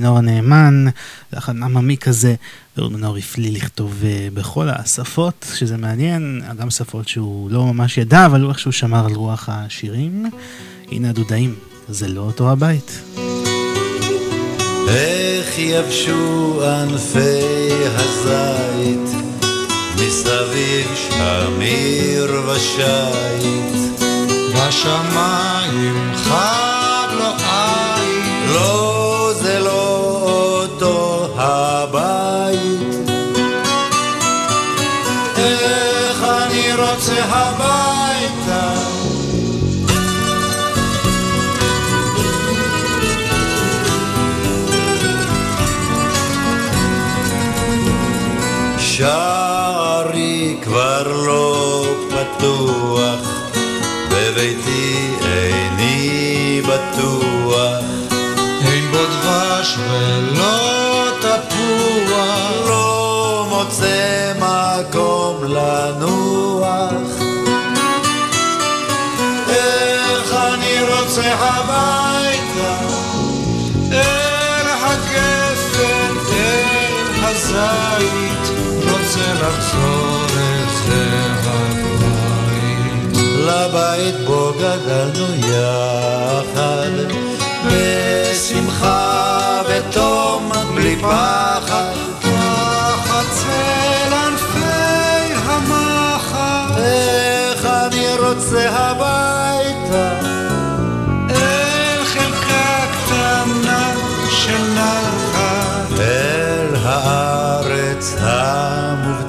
הכינור הנאמן, לחן עממי כזה, ואהוד מנור הפליא לכתוב אה, בכל השפות, שזה מעניין, גם שפות שהוא לא ממש ידע, אבל הוא איכשהו שמר על רוח השירים. הנה הדודאים, זה לא אותו הבית. איך יבשו ענפי הזית מסביב שמיר ושיט בשמיים חד לו עין לא אל זה הבית לבית בו גדלנו יחד, בשמחה ותום בלי פחד. תחת צל ענפי המחר רוצה הביתה, אל חלקה קטנה של נחת אל הארץ המובטחת.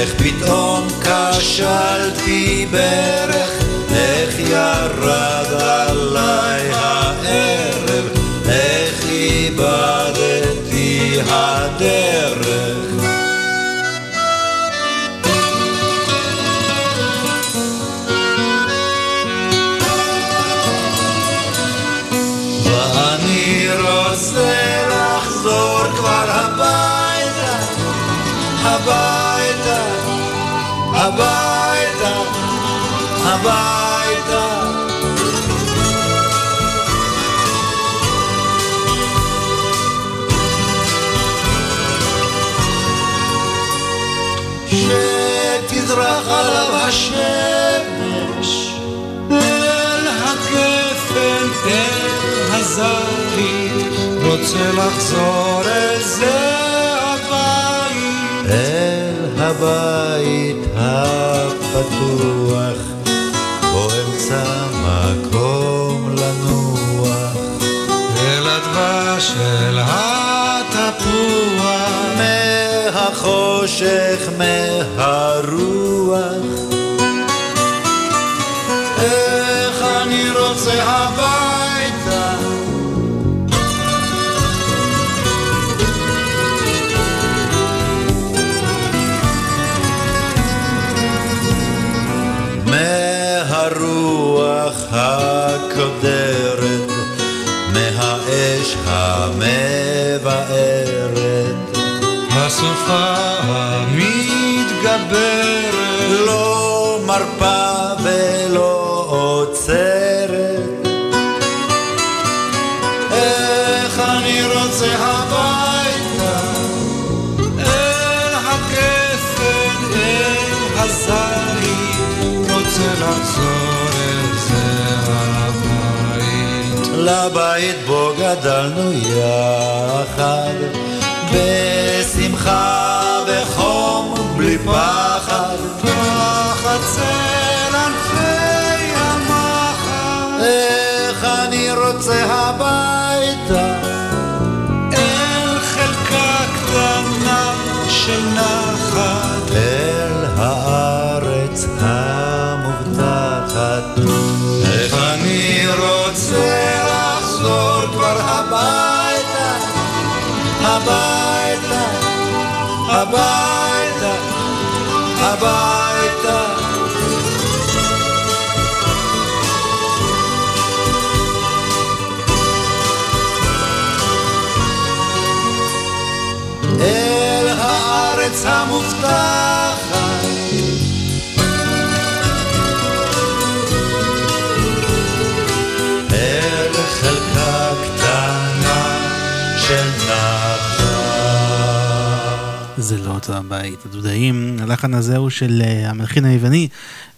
איך פתאום כשלתי ברך, איך ירד עליי הערב, איך איבדתי הדרך. הביתה. שתזרח עליו השמש אל הגפן, אל הזית רוצה לחזור אל זה הבית אל הבית הפתוח, החושך מהרוח. איך אני רוצה הבא הבית. בו גדלנו יחד, בשמחה וחום בלי פחד. הביתה, הביתה. זה אותו הבית, הדודאים. הלחן הזה הוא של אה, המלחין היווני,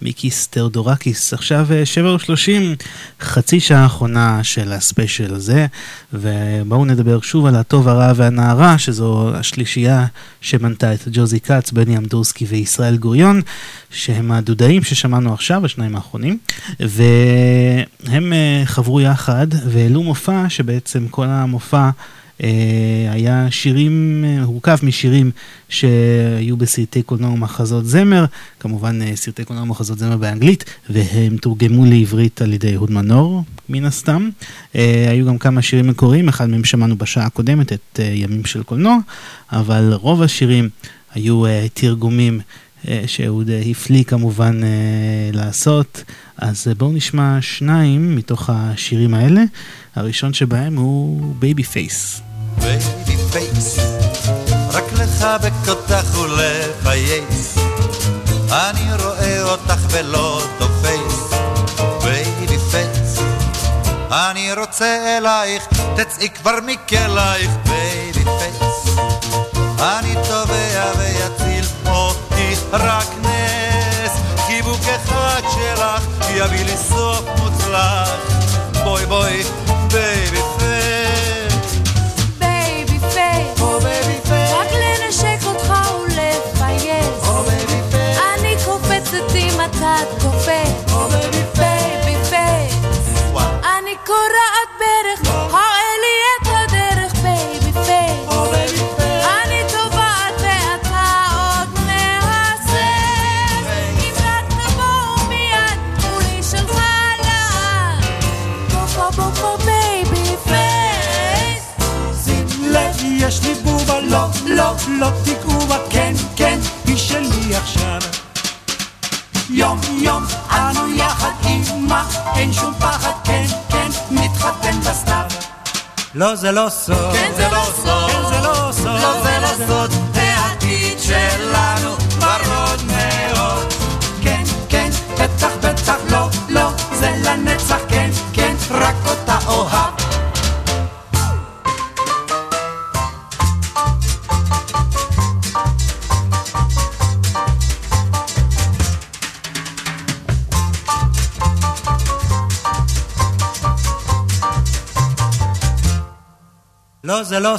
מיקיס תאודורקיס. עכשיו אה, שבע ושלושים, חצי שעה האחרונה של הספיישל הזה, ובואו נדבר שוב על הטוב, הרע והנערה, שזו השלישייה שמנתה את ג'וזי כץ, בני אמדורסקי וישראל גוריון, שהם הדודאים ששמענו עכשיו, השניים האחרונים, והם אה, חברו יחד והעלו מופע שבעצם כל המופע אה, היה שירים, אה, הורכב משירים שהיו בסרטי קולנוע ומחזות זמר, כמובן אה, סרטי קולנוע ומחזות זמר באנגלית, והם תורגמו לעברית על ידי אהוד מנור, מן הסתם. היו גם כמה שירים מקוריים, אחד מהם שמענו בשעה הקודמת, את ימים של קולנוע, אבל רוב השירים היו תרגומים. שאהוד הפליא כמובן לעשות. אז בואו נשמע שניים מתוך השירים האלה. הראשון שבהם הוא baby face. baby face, רק לחבק אותך ולפייס. אני רואה אותך ולא תופס, baby face. אני רוצה אלייך, תצאי כבר מכלייך, baby face. אני טובע ויציל אותי רק נס, חיבוק אחד שלך יביא לי סוף מוצלח. בואי בואי, לא, לא תיגעו בה, כן, כן, היא שלי עכשיו. יום יום אנו יחד עימה, אין שום פחד, כן, כן, נתחתן בסתיו. לא זה לא סוד, כן זה לא סוד, כן זה לא סוד, לא זה לא סוד, העתיד שלנו לא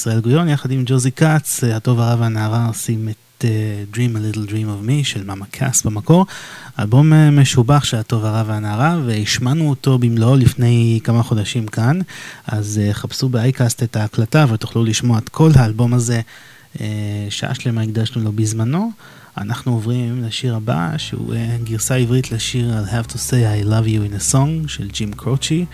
ישראל גוריון, יחד עם ג'וזי כץ, אה, הטוב הרע והנערה עושים את אה, Dream a Little Dream of Me של מאמה קאס במקור. אלבום אה, משובח של הטוב הרע והנערה, והשמענו אותו במלואו לפני כמה חודשים כאן, אז אה, חפשו באייקאסט את ההקלטה ותוכלו לשמוע את כל האלבום הזה, אה, שעה שלמה הקדשנו לו בזמנו. אנחנו עוברים לשיר הבא, שהוא אה, גרסה עברית לשיר I'll have to say I love you in a song של ג'ים קרוצ'י.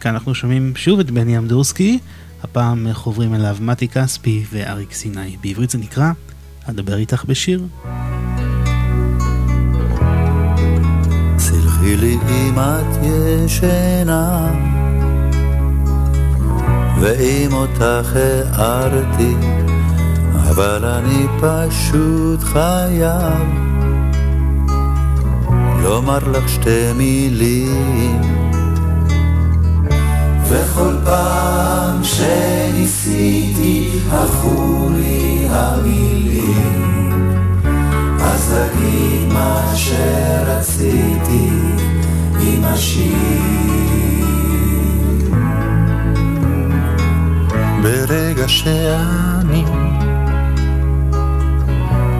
כאן אנחנו שומעים שוב את בני אמדורסקי, הפעם חוברים אליו מתי כספי ואריק סיני. בעברית זה נקרא אדבר איתך בשיר. לי אם את ישנה, ואם אותך הערתי, אבל אני פשוט חייב לומר לך שתי מילים. וכל פעם שניסיתי הלכו לי המילים. אז אגיד מה שרציתי עם השיר. ברגע שאני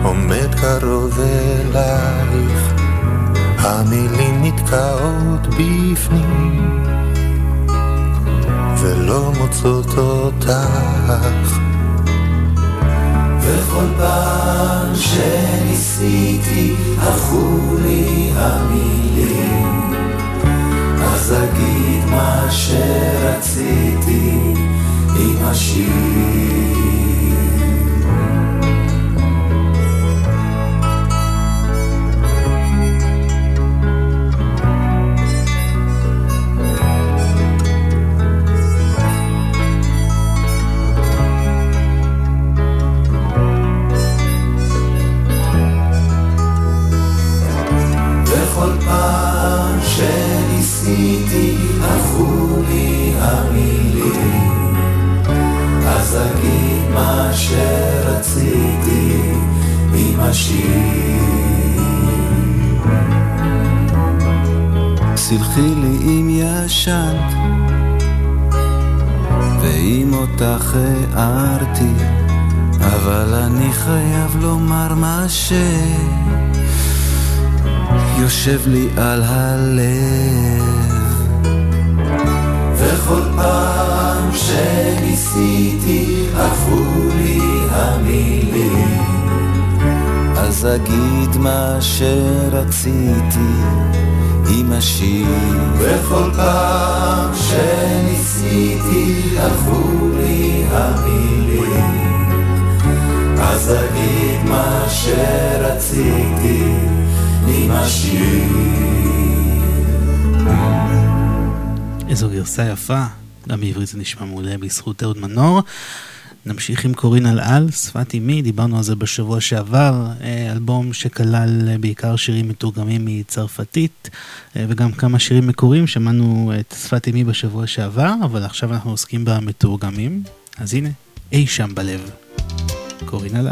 עומד קרוב אלייך, המילים נתקעות בפנים ולא מוצאות אותך. וכל פעם שניסיתי הלכו לי המילים אז אגיד מה שרציתי עם השיר הערתי, אבל אני חייב לומר מה שיושב לי על הלב. וכל פעם שניסיתי הלכו לי המילים אז אגיד מה שרציתי עם השיר. וכל פעם שניסיתי הלכו לי המילים, אז אגיד מה שרציתי עם השיר. איזו גרסה יפה, גם בעברית זה נשמע מעולה בזכות אהוד מנור. נמשיך עם קורין על על, שפת אמי, דיברנו על זה בשבוע שעבר, אה, אלבום שכלל אה, בעיקר שירים מתורגמים מצרפתית אה, וגם כמה שירים מקוריים, שמענו את שפת אמי בשבוע שעבר, אבל עכשיו אנחנו עוסקים במתורגמים, אז הנה, אי שם בלב. קורין על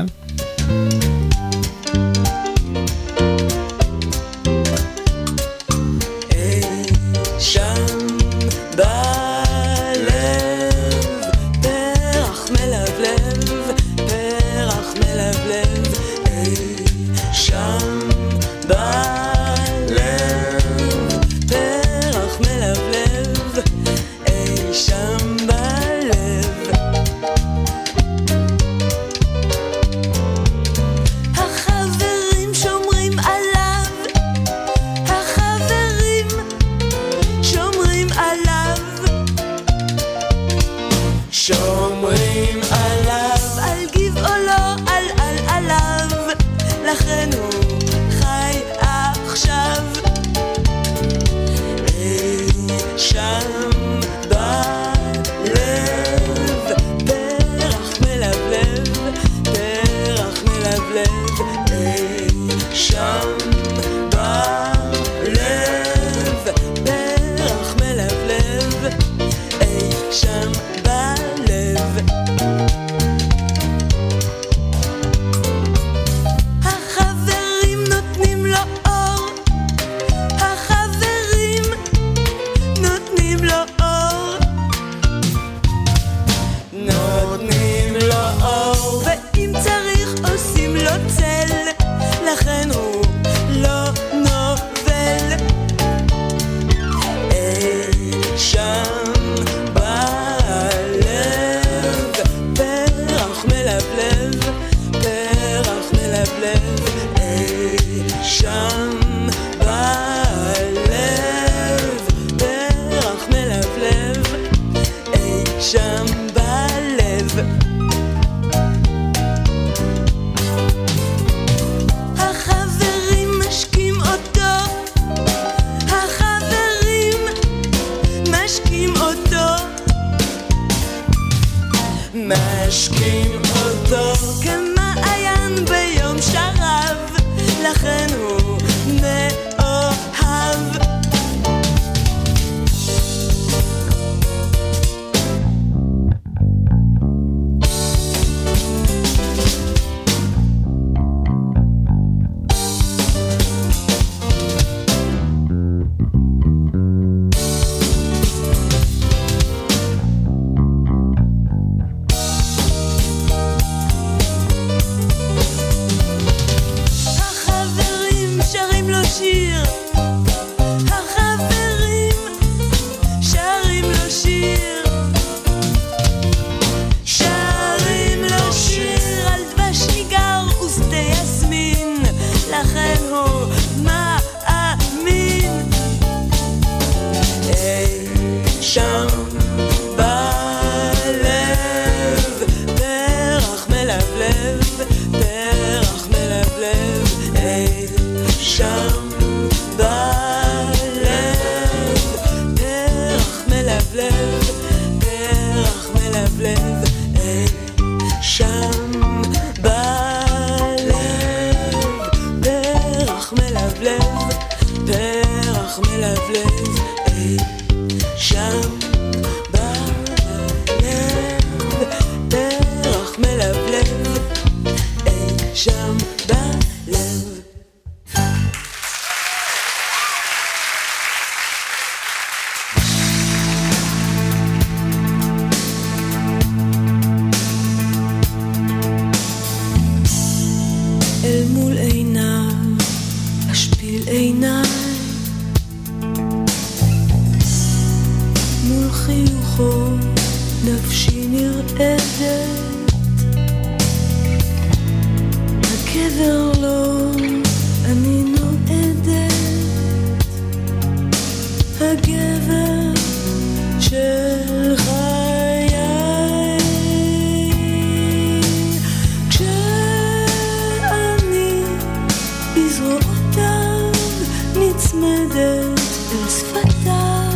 נצמדת אל שפתה,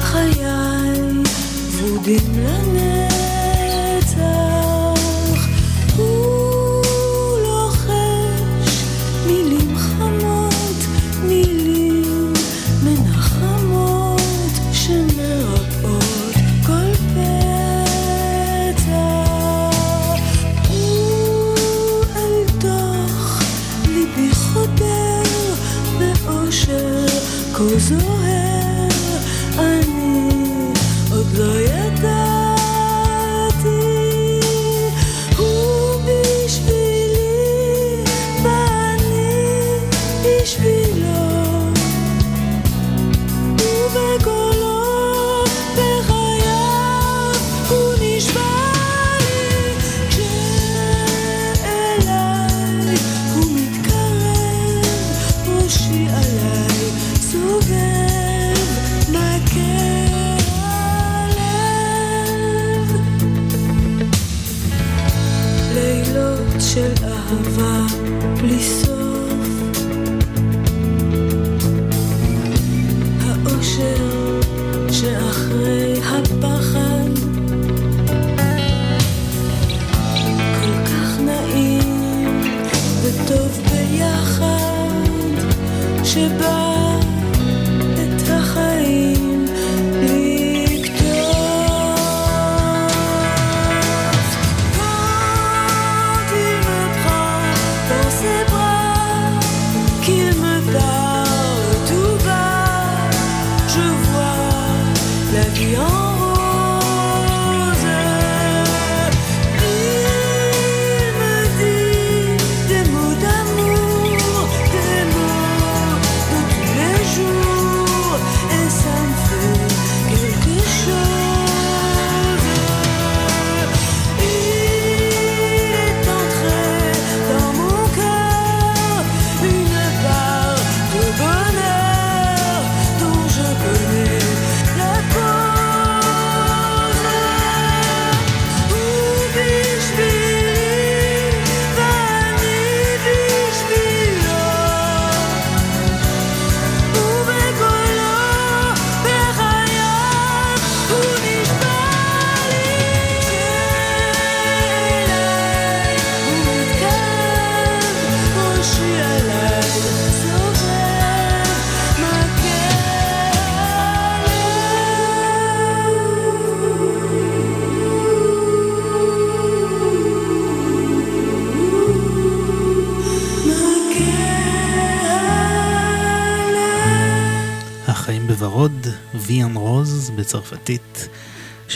חיי ורודים לנר.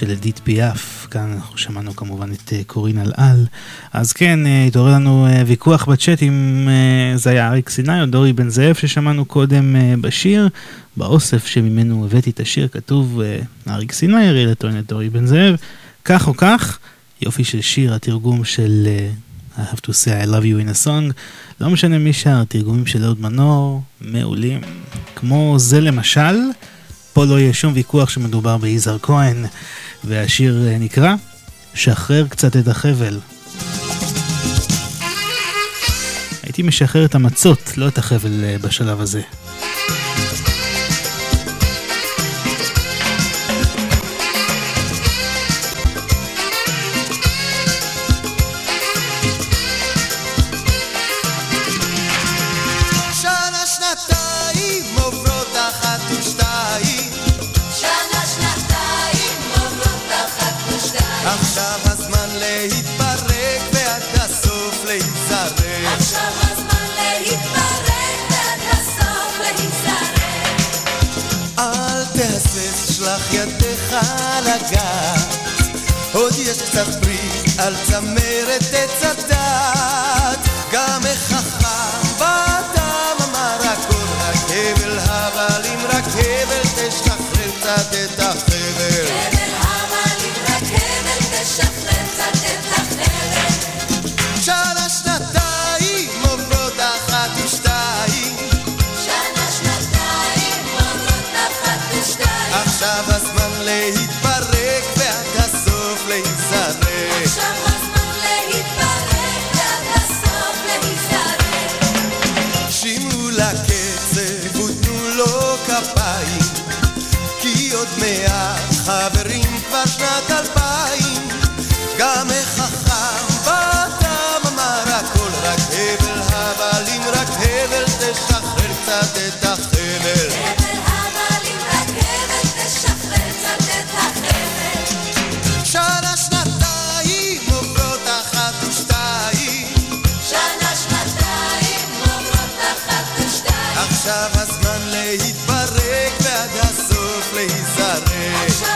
של אדית פיאף, כאן אנחנו שמענו כמובן את אה, קורין אלעל. אז כן, אה, התעורר לנו אה, ויכוח בצ'אט אם זה היה אריק סיני או דורי בן זאב ששמענו קודם בשיר. באוסף שממנו הבאתי את השיר כתוב אריק סיני, אריאל טוען את דורי בן זאב. כך או כך, יופי של שיר, התרגום של I have to say I love you in a song. לא משנה מי שר, התרגומים של אהוד מנור, מעולים. כמו זה למשל. פה לא יהיה שום ויכוח שמדובר ביזהר כהן, והשיר אה, נקרא שחרר קצת את החבל. הייתי משחרר את המצות, לא את החבל אה, בשלב הזה. על צמרת עץ הדת, גם החכם באדם אמר הכל רק הבל, אבל אם רק הבל תשחרר קצת את agarré.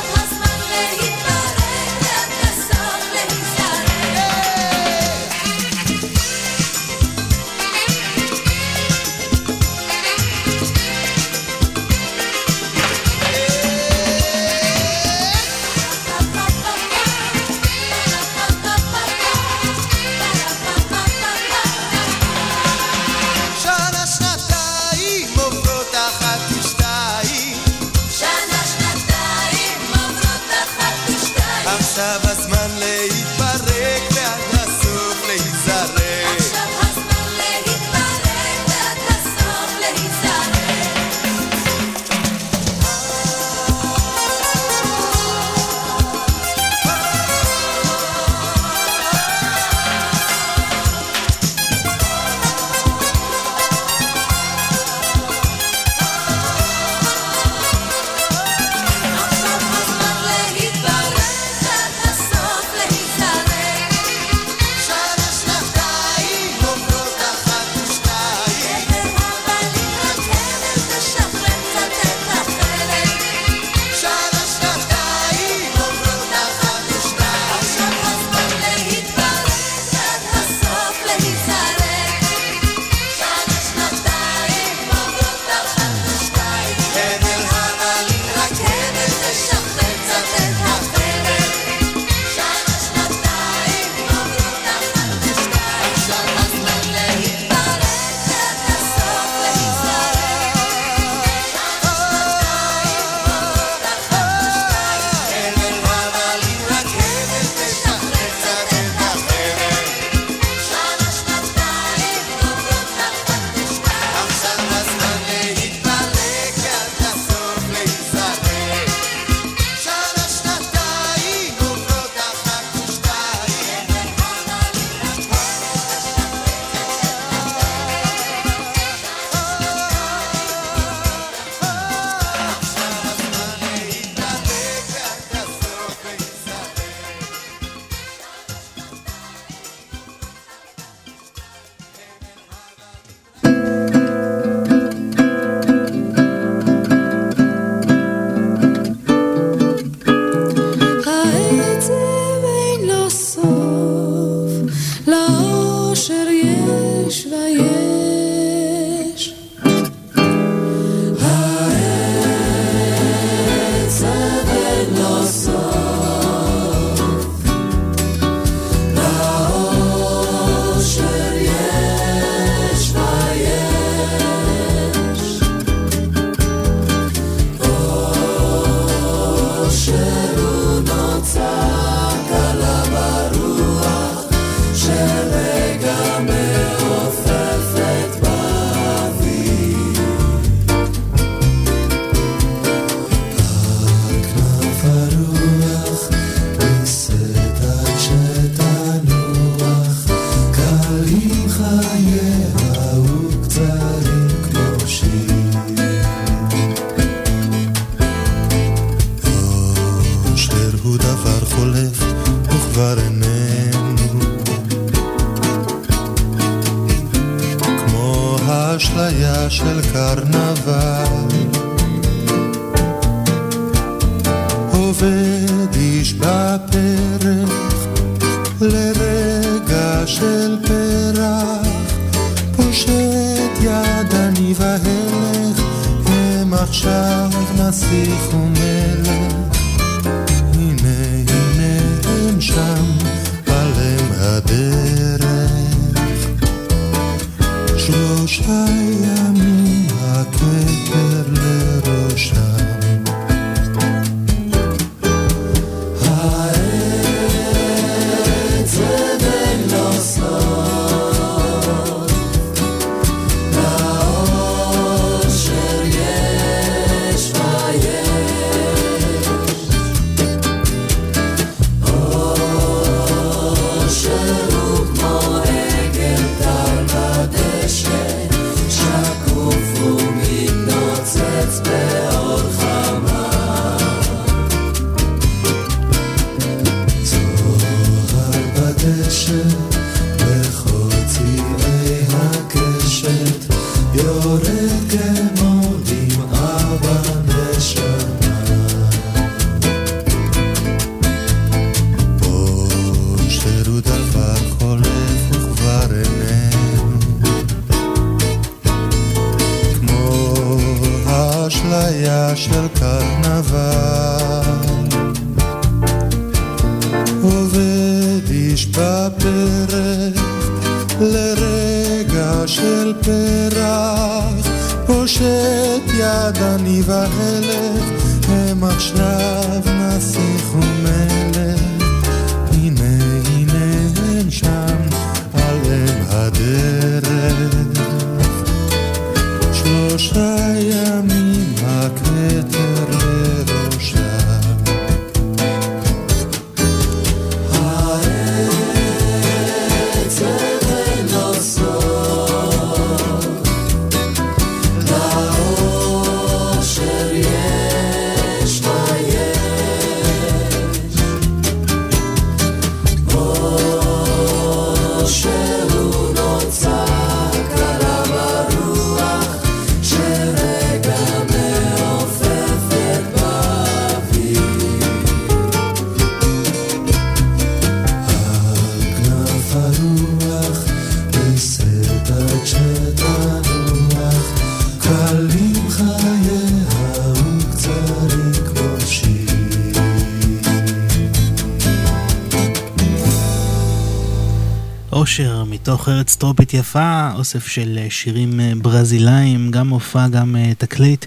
מתוך ארץ טרופית יפה, אוסף של אה, שירים אה, ברזילאיים, גם מופע, גם אה, תקליט.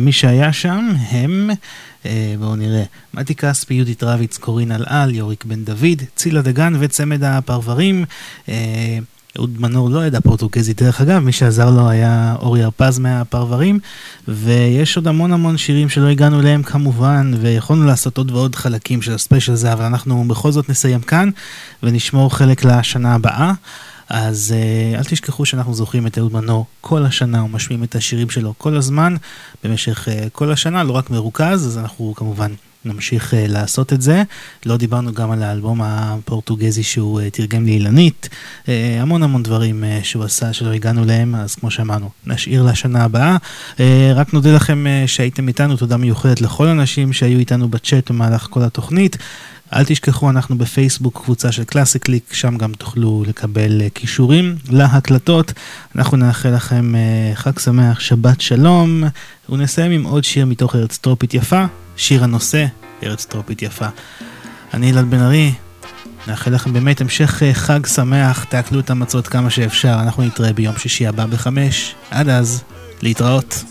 מי שהיה שם הם, בואו נראה, מתי כספי, יהודית רביץ, קורין אלעל, יוריק בן דוד, צילה דגן וצמד הפרברים. אהוד מנור לא ידע פורטוגזית דרך אגב, מי שעזר לו היה אורי הרפז מהפרברים, ויש עוד המון המון שירים שלא הגענו אליהם כמובן, ויכולנו לעשות עוד ועוד חלקים של הספיישל הזה, אבל אנחנו בכל זאת נסיים כאן, ונשמור חלק לשנה הבאה. אז uh, אל תשכחו שאנחנו זוכרים את אהוד מנור כל השנה ומשמיעים את השירים שלו כל הזמן, במשך uh, כל השנה, לא רק מרוכז, אז אנחנו כמובן נמשיך uh, לעשות את זה. לא דיברנו גם על האלבום הפורטוגזי שהוא uh, תרגם לאילנית, uh, המון המון דברים uh, שהוא עשה שלא הגענו להם, אז כמו שאמרנו, נשאיר לשנה הבאה. Uh, רק נודה לכם uh, שהייתם איתנו, תודה מיוחדת לכל האנשים שהיו איתנו בצ'אט במהלך כל התוכנית. אל תשכחו, אנחנו בפייסבוק קבוצה של קלאסיקליק, שם גם תוכלו לקבל קישורים להקלטות. אנחנו נאחל לכם חג שמח, שבת שלום, ונסיים עם עוד שיר מתוך ארץ טרופית יפה, שיר הנושא, ארץ טרופית יפה. אני אילן בן ארי, נאחל לכם באמת המשך אה, חג שמח, תעכלו את המצות כמה שאפשר, אנחנו נתראה ביום שישי הבא בחמש. עד אז, להתראות.